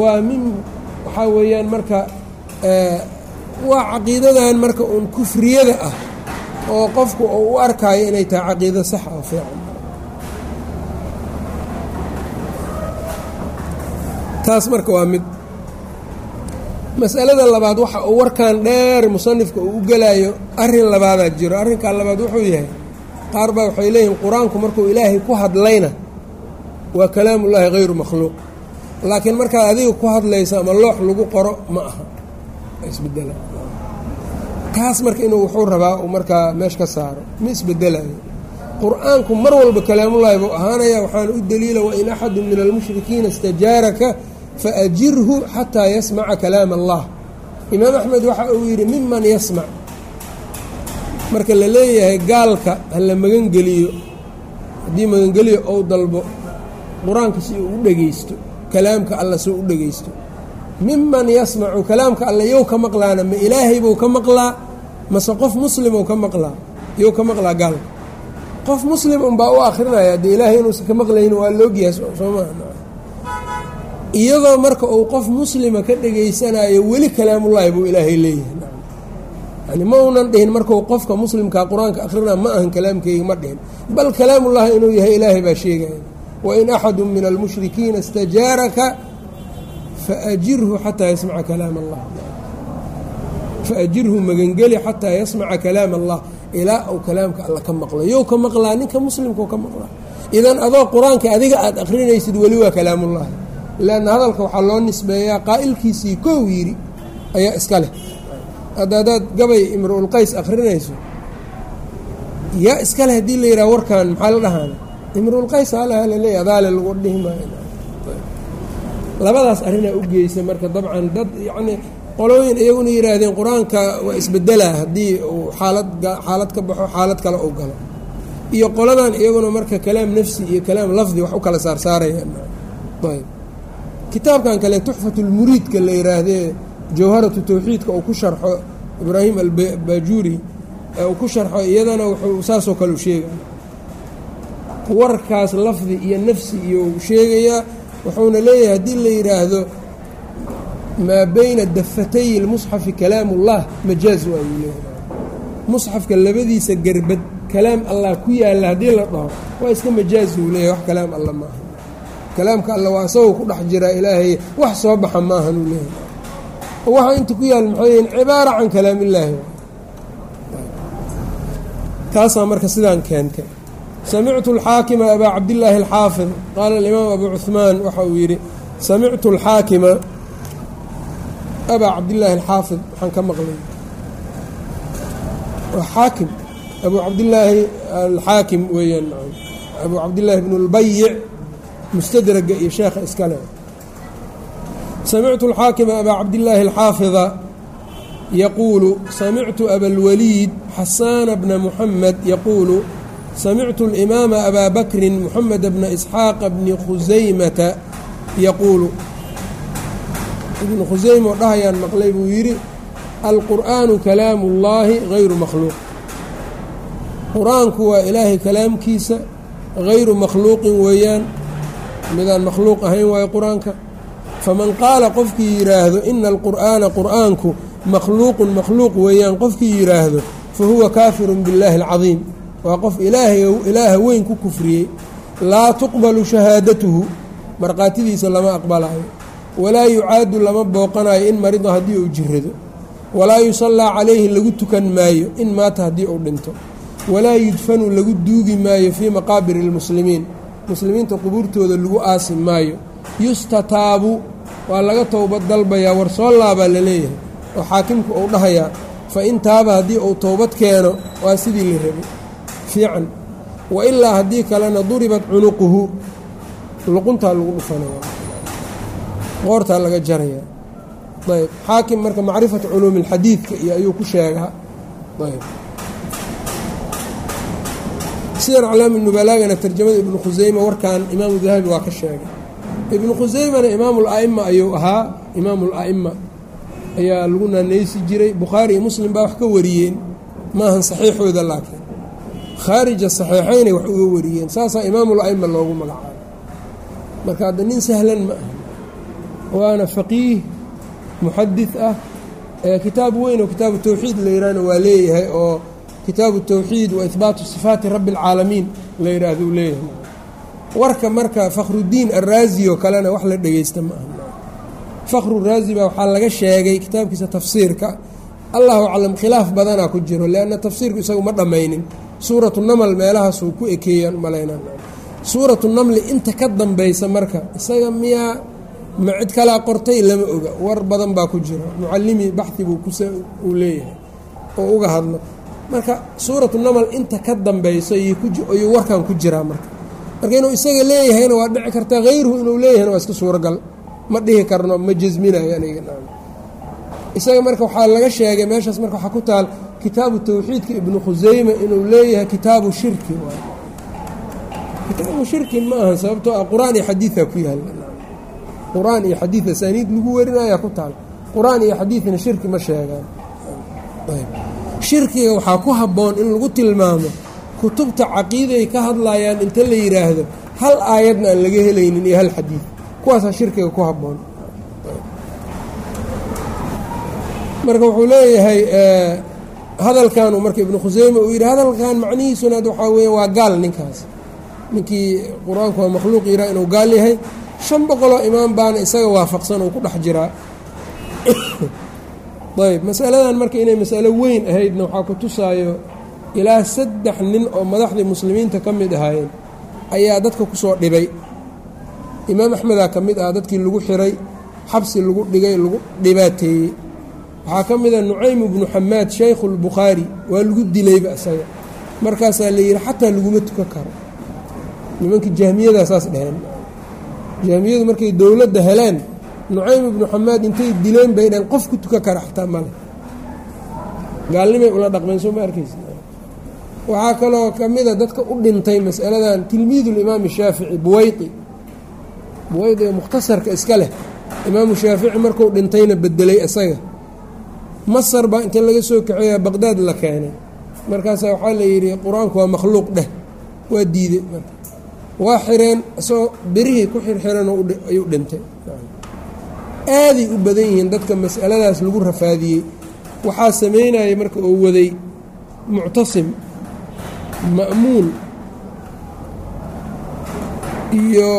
waa min waxaa weeyaan marka waa caqiidadan marka uun kufriyada ah oo qofku uu u arkaayo inay tahay caqiido sax oo fiican taas marka waa mid masalada labaad waxa uu warkan dheer musanifka uu u gelayo arrin labaadaa jiro. Arrinkaa labaad wuxuu yahay qaar baa waxay leeyihiin qur'aanku markuu ilaahay ku hadlayna waa kalaamullaahi hayru makhluuq. Laakiin markaad adiga ku hadlayso ama loox lagu qoro ma aha. Isbedela kaas marka inuu wuxuu rabaa uu markaa meesh ka saaro ma isbedelayo qur'aanku mar walba kalaamullaahi buu ahaanaya waxaana u daliila wain axadu min almushrikiina istajaaraka faajirhu xataa yasmaca kalaam allah imaam axmed waxa uu yidhi miman yasmac marka la leeyahay gaalka ha la magangeliyo haddii magangeliyo ou dalbo qur'aanka si uu u dhegaysto kalaamka alla si uu u dhegaysto miman yasmacu kalaamka alla yow ka maqlaana ma ilaahay buu ka maqlaa? Mase qof muslimou ka maqlaa? Yow ka maqlaa gaalka? Qof muslim unbaa u akrinaya dee ilaahay inuusan ka maqlaynin waa loogyahay soo maa iyadoo marka uu qof muslima ka dhegaysanayo weli kalaamullaahi buu ilaahay leeyahay. Yani ma unan dhihin marku qofka muslimkaa qur'aanka akhrina ma ahan kalaamkeyga ma dhihin. Bal kalaamullaahi inuu yahay ilaahay baa sheegaya. Wain axadu min almushrikiina istajaaraka faajirhu xataa yasmaca kalaam allah faajirhu magangeli xataa yasmaca kalaam allah ilaa uu kalaamka alla ka maqlo yow ka maqlaa ninka muslimkau ka maqlaa. Idan adoo qur'aanka adiga aada akrinaysid weli waa kalaamullaahi leanna hadalka waxaa loo nisbeeyaa qaa'ilkiisii kow yidhi ayaa iska leh hadda haddaad gabay imruulqays akrinayso yaa iska leh haddii la yidhaha warkan maxaa la dhahaana imruulqays halaha laleeya adaale lagu dhihi maayo labadaas arrinaa u geysa marka dabcan dad yacnii qolooyin iyaguna yidhaahdeen qur'aanka waa isbedelaa haddii uu xaalad xaalad ka baxo xaalad kale uu galo iyo qoladan iyaguna marka kalaam nafsi iyo kalaam lafdi wax u kala saarsaarayaan kitaabkan kale tuxfatulmuriidka la yihaahdee jawharatu tawxiidka uu ku sharxo ibraahim albaajuuri uu ku sharxo iyadana wuxuu saasoo kale u sheegaya warkaas lafdi iyo nafsi iyo sheegayaa wuxuuna leeyahay haddii la yidhaahdo maa bayna dafatay lmusxafi kalaam ullah majaaz waayuu leeyahay. Musxafka labadiisa gerbad kalaam allah ku yaalla haddii la dhaho waa iska majaaz uu leeyahay wax kalaam alla maaha kalaamka alla waa isagoo ku dhex jiraa ilaahay wax soo baxa maahan uu leeyahay. Waxa inta ku yaal maxay yihiin cibaara can kalaamillaahi. Taasaa marka sidaan keentay. Samictu alxaakima abaa cabdillaahi alxaafid qaala alimaam abu cuhmaan waxa uu yidhi samictu alxaakima abaa cabdillaahi alxaafid waxaan ka maqlay. Xaakim abu cabdillaahi alxaakim weeyaan abu cabdillaahi bnu lbayic mustadraga iyo sheekha iskale. Samictu alxaakima abaa cabdillaahi alxaafida yaquulu samictu abalwaliid xasaana bna muxamed yaquulu samictu alimaama abaa bakrin muxamed bna isxaaqa bni khusaymata yaquulu ibnu khusayma oo dhahayaan maqlay buu yidhi alqur'aanu kalaamu ullaahi hayru makhluuq. Qur'aanku waa ilaahay kalaamkiisa hayru makhluuqin weeyaan midaan makhluuq ahayn waayo qur'aanka. Faman qaala qofkii yidhaahdo ina alqur'aana qur'aanku makhluuqun makhluuq weeyaan qofkii yidhaahdo fa huwa kaafirun billaahi alcadiim. Waa qof ilaaha weyn ku kufriyey. Laa tuqbalu shahaadatuhu. Markhaatidiisa lama aqbalayo walaa yucaadu lama booqanayo in marida haddii uu jirrado walaa yusallaa calayhi lagu tukan maayo in maata haddii uu dhinto. Walaa yudfanu lagu duugi maayo fii maqaabiri lmuslimiin muslimiinta qubuurtooda lagu aasi maayo. Yustataabu waa laga towbad dalbayaa war soo laabaa la leeyahay. Oo xaakimku uu dhahayaa fa in taaba haddii uu towbad keeno waa sidii la rabay. Fiican. Wa ilaa haddii kalena duribat cunuquhu luquntaa lagu dhufanaya qoortaa laga jaraya ayb. Xaakim marka macrifatu culuumi اlxadiidka iyo ayuu ku sheegaa. Ayb sidan aclaami nubalaagana tarjamada ibnu khuseyma warkan imaamu dahabi waa ka sheegay. Ibnu khuseymana imaamu la'ima ayuu ahaa. Imaamu la'ima ayaa lagu naanaysi jiray. Bukhaari iyo muslim baa wax ka wariyeen. Maahan saxiixooda laakiin. Khaarija saxiixaynay wax uga wariyeen. Saasaa imaamu la'ima loogu magacaabo marka hadda nin sahlan ma aha waana faqiih muxadid ah kitaab weyn oo kitaabu tawxiid la yidhaahna waa leeyahay oo kitaabu wa ihbaatu sifaati rabbi اlcaalamiin la yidhaahdo uu leeyahay. Warka marka fakhrudiin araazi oo kalena wax la dhegeysta ma aha. Fakru raazi baa waxaa laga sheegay kitaabkiisa tafsiirka allahu aclam khilaaf badanaa ku jiro leanna tafsiirku isagu ma dhammaynin. Suuratu namal meelahaasuu ku ekeeyaan malaynaan suuratu namli inta ka dambaysa marka isaga miyaa ma cid kalaa qortay lama oga. War badan baa ku jiro mucalimi baxi buu uu leeyahay. Oo uga hadlo marka suuratu namal inta ka dambayso ayuu warkan ku jiraa marka. Marka inuu isaga leeyahayna waa dhici kartaa hayruhu inuu leeyahayna waa iska suuragal. Ma dhihi karno ma jasminayo aniga. Isaga marka waxaa laga sheegay meeshaas marka waxaa ku taal kitaabu tawxiidka ibnu khuseyme inuu leeyahay kitaabu shirki. Waay kitaabu shirkin ma aha sababtoo ah qur'aan iyo xadiidaa ku yaalla qur'aan iyo xadiid asaaniid lagu werinayaa ku taal. Qur'aan iyo xadiidna shirki ma sheegaan shirkiga waxaa ku habboon in lagu tilmaamo kutubta caqiiday ka hadlayaan inta la yidhaahdo hal aayadna aan laga helaynin iyo hal xadiid. Kuwaasaa shirkiga ku habboon. Marka wuxuu leeyahay hadalkanu marka ibnu khuseyme uu yidhi hadalkan macnihiisuna waxaa weeye waa gaal ninkaas. Ninkii qur'aanku waa makhluuq yiraa inuu gaal yahay. Shan boqoloo imaam baana isaga waafaqsan uu ku dhex jiraa ayb masaladan marka inay masalo weyn ahaydna waxaa ku tusaayo ilaa saddex nin oo madaxdii muslimiinta ka mid ahaayeen ayaa dadka ku soo dhibay. Imaam axmedaa ka mid ah dadkii lagu xiray xabsi lagu dhigay lagu dhibaateeyey waxaa ka mid a nucaym ibnu xamaad shaykhu lbukhaari waa lagu dilayba isaga markaasaa la yidhi xataa laguma tukan karo. Nimankii jahmiyadaa saas dheheen jahmiyadu markay dowladda heleen nucaym ibnu xamaad intay dileen bay dhaheen qof ku tukan kara xataa male gaalnimay ula dhaqmeen soo ma arkaysa waxaa kaloo ka mida dadka u dhintay masaladan tilmiidu limaami shaafici buwaydi. Oo mukhtasarka iska leh. Imaamu shaafici marku dhintayna bedelay isaga. Masar baa inta laga soo kaxeeya baqdaad la keenay. Markaasaa waxaa la yidhi qur'aanku waa makhluuq dheh waa marka. Waa xireen isagoo berihii ku xirxiran ayuu dhintay aaday u badan yihiin dadka mas'aladaas lagu rafaadiyey. Waxaa samaynaya marka uu waday muctasim ma'muun iyo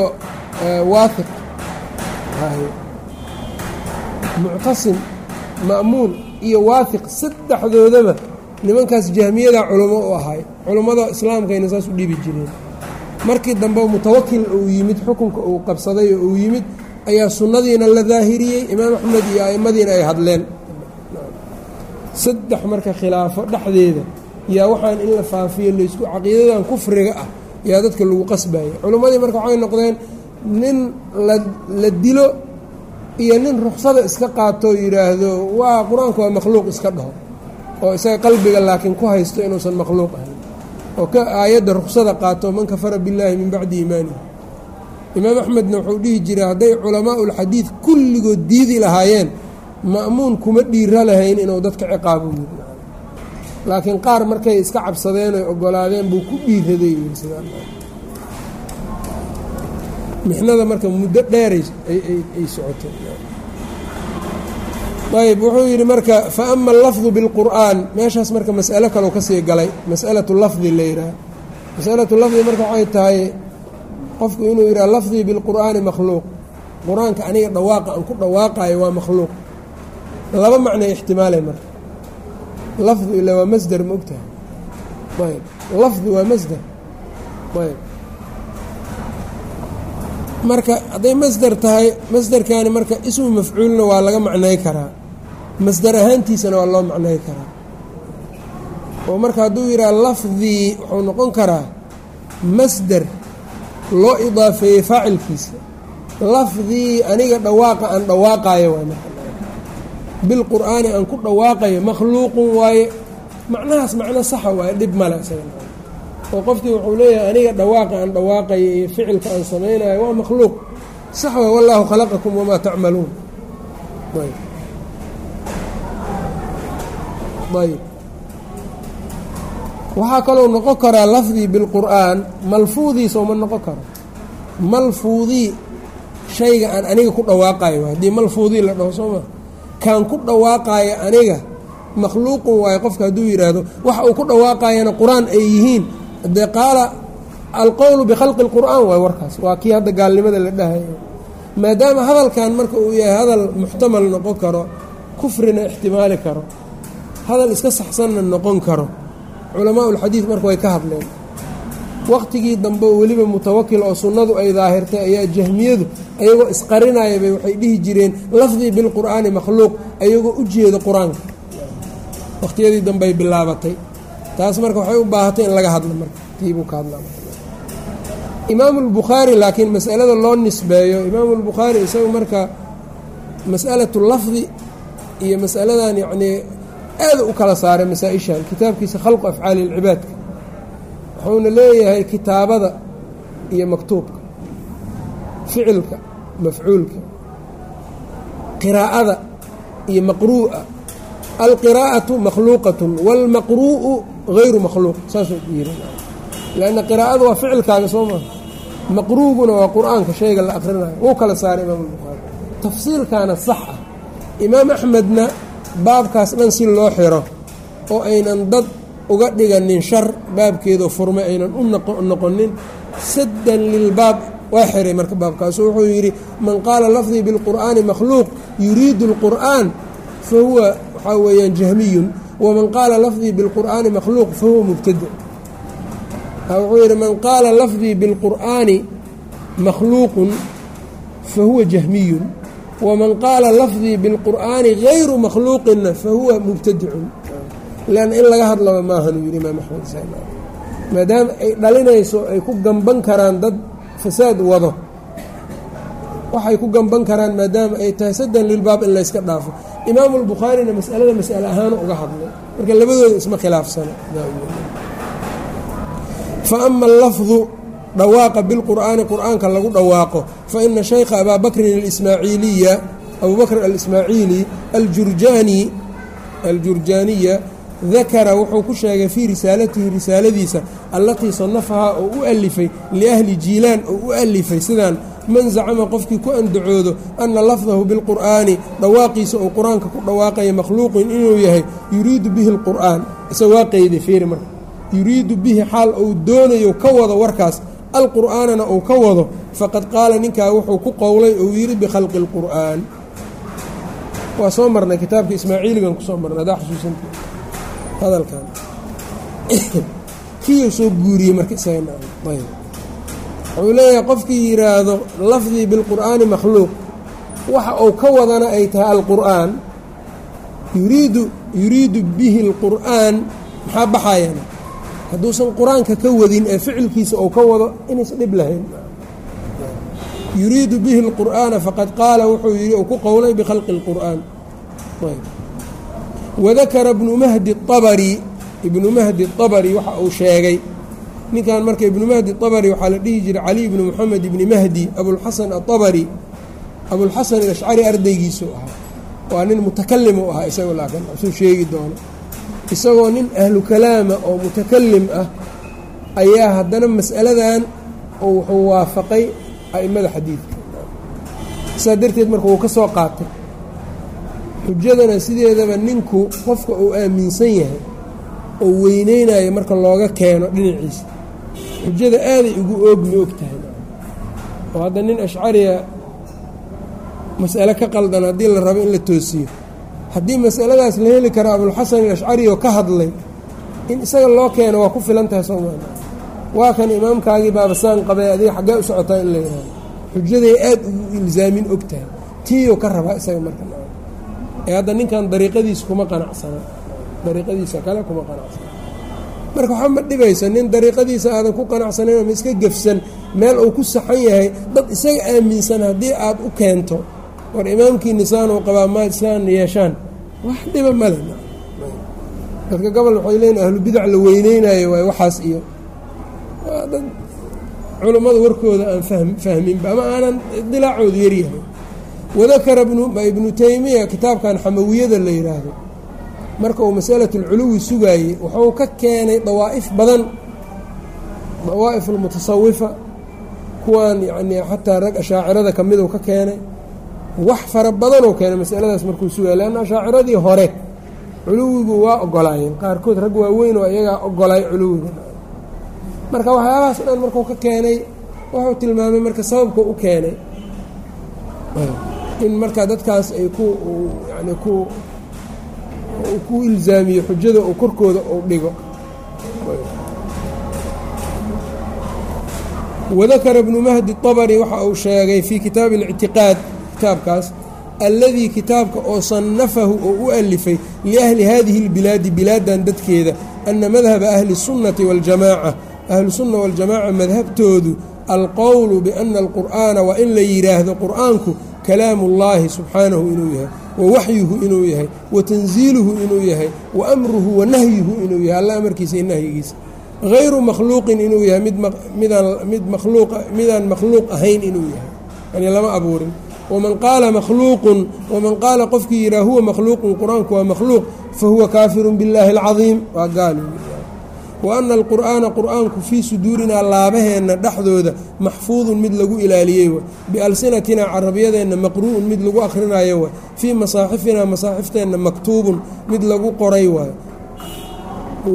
waahiq muctasim ma'muun iyo waahiq saddexdoodaba nimankaas jahmiyada culamo u ahay. Culummada islaamkayna saas u dhibi jireen. Markii dambe mutawakil uu yimid xukunka uu qabsaday oo uu yimid ayaa sunnadiina la daahiriyey imaam axmed iyo a'immadiina ay hadleen. Saddex marka khilaafo dhexdeeda yaa waxaan in la faafiyo laysku caqiidadan kufriga ah yaa dadka lagu qasbayay culimmadii marka waxay noqdeen nin la dilo iyo nin ruksada iska qaatoo yidhaahdo waa qur'aanka waa makhluuq iska dhaho oo isaga qalbiga laakiin ku haysto inuusan makhluuq ahayn. Oo ka aayadda ruksada qaato man kafara billaahi min bacdi iimaanihi imaam axmedna wuxuu dhihi jiray hadday culamaa'ulxadiid kulligood diidi lahaayeen ma'muun kuma dhiira lahayn inuu dadka ciqaabo yiri laakiin qaar markay iska cabsadeen oy ogolaadeen buu ku dhiiraday mixnada marka muddo dheeray ay socotay ayb wuxuu yidhi marka fa ama allafdu bilqur'aan. Meeshaas marka mas'alo kaleu ka sii galay mas'alatu lafdi la yidhaah masalatu lafdi marka waxay tahay qofku inuu yidhaha lafdii bilqur'aani makhluuq. Qur'aanka aniga dhawaaqa aan ku dhawaaqayo waa makhluuq. Laba macnay ixtimaalay marka. Lafdu ila waa masder ma ogtahay? Ayb lafdi waa masder. Ayb marka hadday masder tahay masderkaani marka ismu mafcuulna waa laga macnay karaa. Masder ahaantiisana waa loo macnay karaa. Oo marka hadduu yidhaha lafdii wuxuu noqon karaa masder loo idaafeeyey faacilkiisa. Lafdii aniga dhawaaqa aan dhawaaqayo waay bilqur'aani aan ku dhawaaqayo makhluuqun waaye macnahaas macno saxa waaye dhib male isaga. Oo qofkii wuxuu leeyahay aniga dhawaaqa aan dhawaaqayo iyo ficilka aan samaynayo waa makhluuq. Sax waay wallaahu khalaqakum wamaa tacmaluun. Ayb waxaa kaloo noqon karaa lafdii bilqur'aan malfuudiisa uma noqon karo. Malfuudii shayga aan aniga ku dhawaaqayo haddii malfuudii la dhaho sooma. Kaan ku dhawaaqayo aniga makhluuqun waayo qofka hadduu yidhaahdo waxa uu ku dhawaaqayana qur'aan ay yihiin. Dee qaala alqowlu bikhalqi اlqur'aan waay warkaas waa kii hadda gaalnimada la dhahayo. Maadaama hadalkan marka uu yahay hadal muxtamal noqon karo kufrina ixtimaali karo hadal iska saxsanna noqon karo culamaa ulxadiid marka way ka hadleen waqtigii dambe weliba mutawakil oo sunnadu ay daahirtay ayaa jahmiyadu ayagoo isqarinayabay waxay dhihi jireen lafdii bilqur'aani makhluuq ayagoo u jeedo qur'aanka. Waqtiyadii dambey bilaabatay. Taas marka waxay u baahatay in laga hadlo marka tiibuu ka hadla imaamu lbukhaari laakiin masalada loo nisbeeyo imaamu lbukhaari isagu marka mas'alatu lafdi iyo masaladan yacnii aada u kala saaray masaa-ishan kitaabkiisa khalqu afcaali ilcibaadka wuxuuna leeyahay kitaabada iyo maktuubka. Ficilka mafcuulka. Qiraa'ada iyo maqruu'a. Alqiraa'atu makhluuqatun wاlmaqru'u gayru makhluuq. Saasuu yiri. Lanna qiraa'ada waa ficilkaaga soo maa maqruuguna waa qur'aanka shayga la akrinayo wuu kala saaray imaam albukhaari tafsiilkaana sax ah. Imaam axmedna baabkaas dhan si loo xiro oo aynan dad uga dhiganin shar baabkeedoo furmay aynan u noqonin saddan lilbaab waa xiray marka baabkaasu. Wuxuu yidhi man qaala lafdii bilqur'aani makhluuq yuriidu اlqur'aan fa huwa waxaa weeyaan jahmiyun waman qaala lafdii bilqur'aani makhluuq fa huwa mubtadic wuxuu yidhi man qaala lafdii bilqur'aani makhluuqun fa huwa jahmiyun waman qaala lafdii bilqur'aani gayru makhluuqinna fa huwa mubtadicun lanna in laga hadlaba maahanuu yidhi imaam axmed maadaama ay dhalinayso ay ku gamban karaan dad fasaad wado waxay ku gamban karaan maadaama ay tahay saddan lilbaab in layska dhaafo imaamu albukhaarina masalada mas'ale ahaan uga hadlay marka labadooda isma khilaafsano fa ama allafdu dhawaaqa bilqur'aani qur'aanka lagu dhawaaqo. Fa ina shaykha abaa bakrin alismaaciiliya bakr alismaaciili aljurjaani aljurjaaniya dakara wuxuu ku sheegay fii risaalatihi risaaladiisa allatii sanafahaa oo u alifay liahli jiilaan oo u alifay sidaan man zacama qofkii ku andacoodo ana lafdahu bilqur'aani dhawaaqiisa uu qur'aanka ku dhawaaqaya makhluuqin inuu yahay yuriidu bihi lqur'aan isaga waa qeyday fiiri marka yuriidu bihi xaal uu doonayo ka wado warkaas alqur'aanana uu ka wado faqad qaala ninkaa wuxuu ku qowlay uu yidhi bikhalqi اlqur'aan waa soo marnay kitaabka ismaaciiligan ku soo marnay adaa xusuusanta hadalkan kiyuu soo guuriyey marka isaga ayb wuxuu leeyahay qofkii yidhaahdo lafdii bilqur'aani makhluuq. Waxa uu ka wadana ay tahay alqur'aan. Yuriidu yuriidu bihi اlqur'aan maxaa baxayana hadduusan qur'aanka ka wadin ee ficilkiisa uu ka wado inaysan dhib lahayn. Yuriidu bihi اlqur'aana faqad qaala wuxuu yidhi uu ku qowlay bikhalqi اlqur'aan wadakara bnu mahdi abari ibnu mahdi abari waxa uu sheegay ninkan marka ibnu mahdi abari waxaa la dhihi jiray cali ibnu moxamed ibni mahdi abulxasan aabari abulxasan alashcari ardaygiisu ahaa. Waa nin mutakalim u ahaa isagoo laakiin suu sheegi doono isagoo nin ahlu kalaama oo mutakalim ah ayaa haddana mas'aladan wuxuu waafaqay a'immada xadiidka. Saa darteed marka wuu ka soo qaatay xujadana sideedaba ninku qofka uu aaminsan yahay oo weyneynayo marka looga keeno dhinaciisa. Xujada aaday ugu oogmi og tahay. Oo hadda nin ashcariya mas'ale ka qaldan haddii la rabo in la toosiyo haddii masaladaas la heli karo abulxasan alashcari oo ka hadlay in isaga loo keeno waa ku filan tahay soomaali waa kan imaamkaagii baabasaan qabay adiga xaggee u socotaa in la yihahdo xujaday aad ugu ilzaamin og tahay tiiyuu ka rabaa isaga marka ee hadda ninkan dariiqadiisa kuma qanacsana dariiqadiisa kale kuma qanacsana marka waxba ma dhibaysa nin dariiqadiisa aadan ku qanacsanayn ama iska gefsan meel uu ku saxan yahay dad isaga aaminsan haddii aad u keento war imaamkiini saanuu qabaa ma saan yeeshaan. Wax dhiba male dadka gobol waxay leeyiin ahlubidac la weyneynayo waay waxaas iyo. Waa dad culummada warkooda aan fahminba ama aanan dilaacoodu yaryahay wadakara ibnu taymiya kitaabkan xamawiyada la yidhaahdo marka uu masalat اlculuwi sugaayey wuxuu ka keenay dawaa'if badan. Dawaa'if almutasawifa kuwan yanii xataa rag ashaacirada ka miduu ka keenay wax fara badanuu keenay masaladaas markuu sugayay leanna ashaaciradii hore culuwigu waa ogolaayeen. Qaarkood rag waaweyn oo iyagaa ogolaay culuwiga. Marka waxyaabahaas dhan markuu ka keenay wuxuu tilmaamay marka sababka u keenay. In marka dadkaas ay ku yani ku ku ilzaamiyo xujada oo korkooda uu dhigo. Wadakara ibnu mahdi طabri waxa uu sheegay fii kitaabi اlictiqaad kitaabkaas alladii kitaabka oo sannafahu oo u alifay liahli hadihi اlbilaadi bilaadan dadkeeda ana madhaba ahli الsunnati waاljamaaca ahlusunna waاljamaaca madhabtoodu alqowlu biana alqur'aana waa in la yidhaahdo qur'aanku kalaamu اllahi subxaanahu inuu yahay wa waxyuhu inuu yahay wa tanziiluhu inuu yahay wa amruhu wa nahyuhu inuu yahay alla amarkiisa iyo nahyigiisa hayru makhluuqin inuu yahay midmidaan mid makhluuq midaan makhluuq ahayn inuu yahay yani lama abuurin waman qaala makhluuqun waman qaala qofkii yidhaha huwa makhluuqun qur'aanku waa makhluuq fahuwa kaafirun biاllaahi alcadiim waa gaal wa ana alqur'aana qur'aanku fii suduurinaa laabaheenna dhexdooda maxfuudun mid lagu ilaaliyey wa bialsinatinaa carabiyadeenna maqru'un mid lagu akhrinayo wa fii masaaxifinaa masaaxifteenna maktuubun mid lagu qoray waayo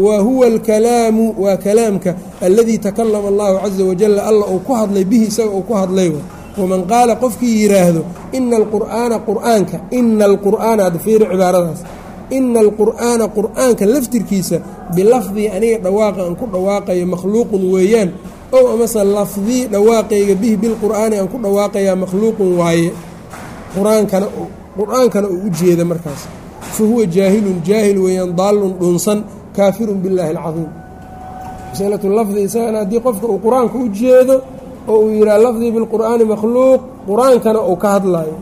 wa huwa alkalaamu waa kalaamka aladii takalama allahu caza wajalla alla uu ku hadlay bihi isaga uu ku hadlay wa waman qaala qofkii yidhaahdo ina alqur'aana qur'aanka ina alqur'aana ad fiiri cibaaradaas ina alqur'aana qur'aanka laftirkiisa bilafdii aniga dhawaaqa aan ku dhawaaqayo makhluuqun weeyaan ow amase lafdii dhawaaqayga bihi bilqur'aani aan ku dhawaaqayaa makhluuqun waaye. Qur'aankana uu u jeeda markaas. Fa huwa jaahilun jaahil weeyaan daallun dhunsan kaafirun billaahi alcadiim masalatu lafdi isagana haddii qofka uu qur'aanka u jeedo oo uu yidhaha lafdii bilqur'aani makhluuq qur'aankana uu ka hadlaayo.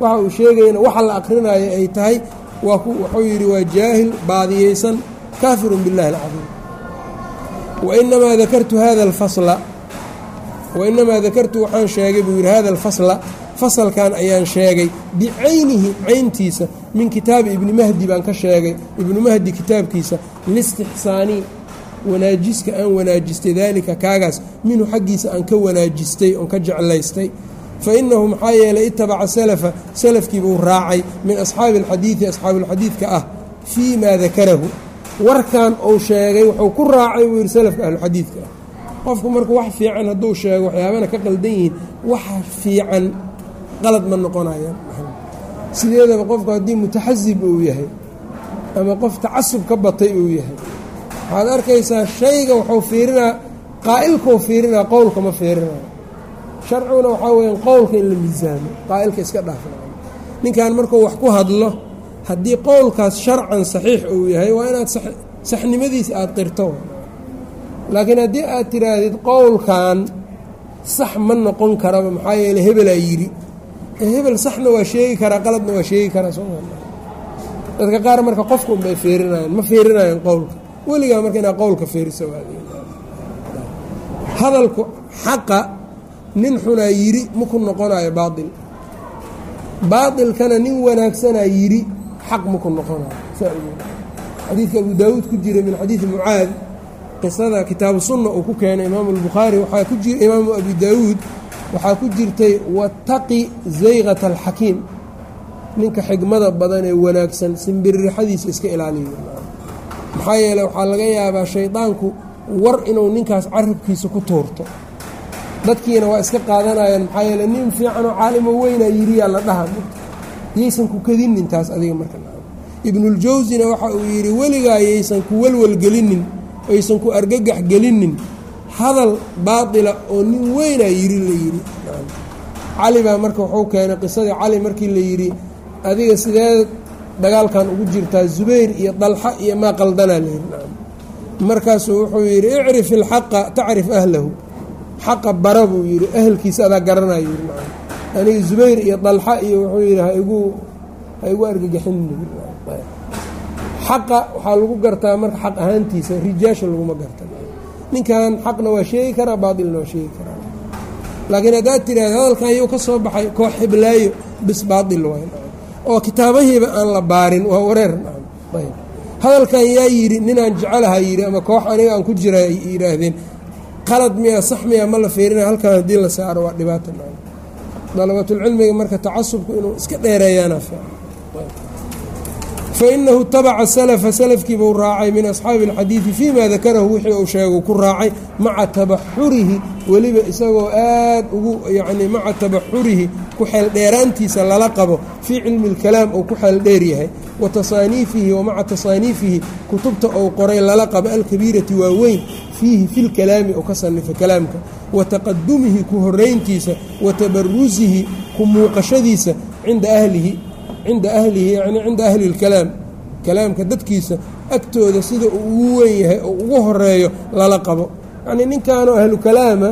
Waxa uu sheegayana waxa la akrinaayo ay tahay wuxuu yidhi waa jaahil baadiyeysan kaafirun biاllahi اlcadiim wainamaa dakartu hada alfasla wainamaa dakartu waxaan sheegay buu yidhi hada alfasla fasalkan ayaan sheegay bicaynihi cayntiisa min kitaabi ibni mahdi baan ka sheegay ibnu mahdi kitaabkiisa listixsaanii wanaajiska aan wanaajistay daalika kaagaas minhu xaggiisa aan ka wanaajistay oon ka jeclaystay. Fainahu maxaa yeelay itabaca salafa salafkiibuu raacay min asxaabi alxadiidi asxaabuulxadiidka ah fii maa dakarahu. Warkan uu sheegay wuxuu ku raacay buu yidhi salafka ahluxadiidka ah. Qofku markuu wax fiican hadduu sheego waxyaabana ka qaldan yihiin waxa fiican qalad ma noqonayaan. Sideedaba qofku haddii mutaxasib uu yahay ama qof tacasub ka batay uu yahay waxaad arkaysaa shayga wuxuu fiirinaa qaa'ilkuu fiirinaa qowlka ma fiirinayo. Sharciguna waxaa weeyaan qowlka in la miisaamo qaa'ilka iska dhaafnaayo ninkan markuu wax ku hadlo haddii qowlkaas sharcan saxiix uu yahay waa inaad saxnimadiisa aada qirto. Laakiin haddii aad tidhaahdid qowlkan sax ma noqon karaba maxaa yeeley hebelaa yidhi. Hebel saxna waa sheegi karaa qaladna waa sheegi karaa soo dadka qaar marka qofka unbay fiirinayaan ma fiirinayaan qowlka weligaa marka inaad qowlka fiiriso hadalku xaqa nin xunaa yidhi maku noqonayo baail baailkana nin wanaagsanaa yidhi xaq maku noqonayo xadiidka abu daawuud ku jira min xadiidi mucaad qisada kitaabu sunna uu ku keenay imaamu albukhaari waxaa ku jira imaamu abi daawuud waxaa ku jirtay wataqi zayqata alxakiim ninka xigmada badan ee wanaagsan simbirrixadiisa iska ilaaliyo maxaa yeeley waxaa laga yaabaa shaydaanku war inuu ninkaas carabkiisa ku tuurto. Dadkiina waa iska qaadanayaan maxaa yeele nin fiicanoo caalimo weynaa yiriyaa la dhaha yaysan ku kadinin taas adiga marka ibnuljawsina waxa uu yidhi weligaa yaysan ku welwelgelinin aysan ku argagax gelinin hadal baatila oo nin weynaa yiri la yidhi. Cali baa marka wuxuu keenay qisadii cali markii la yidhi adiga sidee dagaalkan ugu jirtaa zubayr iyo dalxa iyo maa qaldanaa layidhi markaasuu wuxuu yidhi icrif ilxaqa tacrif ahlahu. Xaqa bara buu yidhi ahelkiisa adaa garanaya yidhi aniga zubayr iyo dalxa iyo wuxuu yidhi haigu ha igu argagaxin xaqa waxaa lagu gartaa marka xaq ahaantiisa rijaasha laguma garta. Ninkan xaqna waa sheegi karaa baailna waa sheegi karaa. Laakiin haddaad tidhahda hadalkan yuu ka soo baxay koox xiblaayo bis baail waay oo kitaabahiiba aan la baarin waa wareer. Hadalkan yaa yidhi ninaan jecelaha yidhi ama koox aniga aan ku jira ay yidhaahdeen. Qalad miya sax miya ma la fiirina halkan haddii la saaro waa dhibaata dalabatulcilmiga marka tacasubku inuu iska dheereeyaana fainahu tabaca salafa salafkiibuu raacay min asxaabi اlxadiidi fima dakarahu wixii uu sheegu ku raacay maca tabaxurihi weliba isagoo aad ugu yani maca tabaxurihi ku xeeldheeraantiisa lala qabo fii cilmi اlkalaam uu ku xeeldheer yahay wa tasaaniifihi wa maca tasaaniifihi kutubta uu qoray lala qabo alkabiirati waaweyn fiihi fi lkalaami oo ka sanifay kalaamka wa taqadumihi ku horeyntiisa wa tabarusihi ku muuqashadiisa cinda ahlihi cinda ahlihi yani cinda ahli اlkalaam kalaamka dadkiisa agtooda sida uu ugu weyn yahay oo ugu horeeyo lala qabo. Yacnii ninkaanoo ahlu kalaama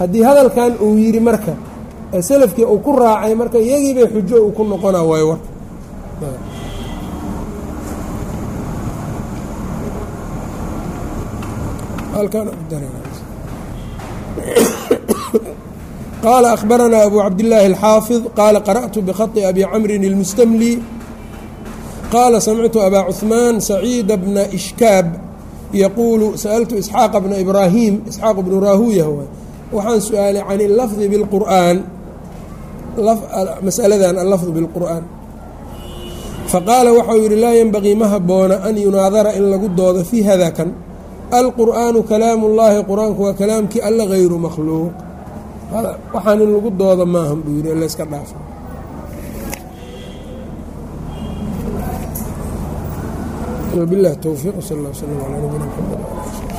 haddii hadalkan uu yidhi marka ee salafkii uu ku raacay marka iyagii bay xujo uu ku noqona waayo warka qaala akhbaranaa abu cabdillaahi alxaafid qaala qara'tu bikhai abi camrin ilmustamli qaala samictu abaa cuhmaan saciida bna ishkaab yaquulu sa'altu isxaaqa bna ibraahiim isxaaq bnu raahuuya waay waxaan su'aalay can illafdi bilqur'aan masaladan allafdu bilqur'aan faqaala waxau yidhi laa yenbagii ma habboona an yunaadara in lagu doodo fii hadakan alqur'aanu kalaamu ullaahi qur'aanku waa kalaamkii alla gayru makhluuq waxaan in lagu doodo maahan buu yidhi la iska dhaafa wabilahi towfiiq sal اllah wslm alaa nabina mxamed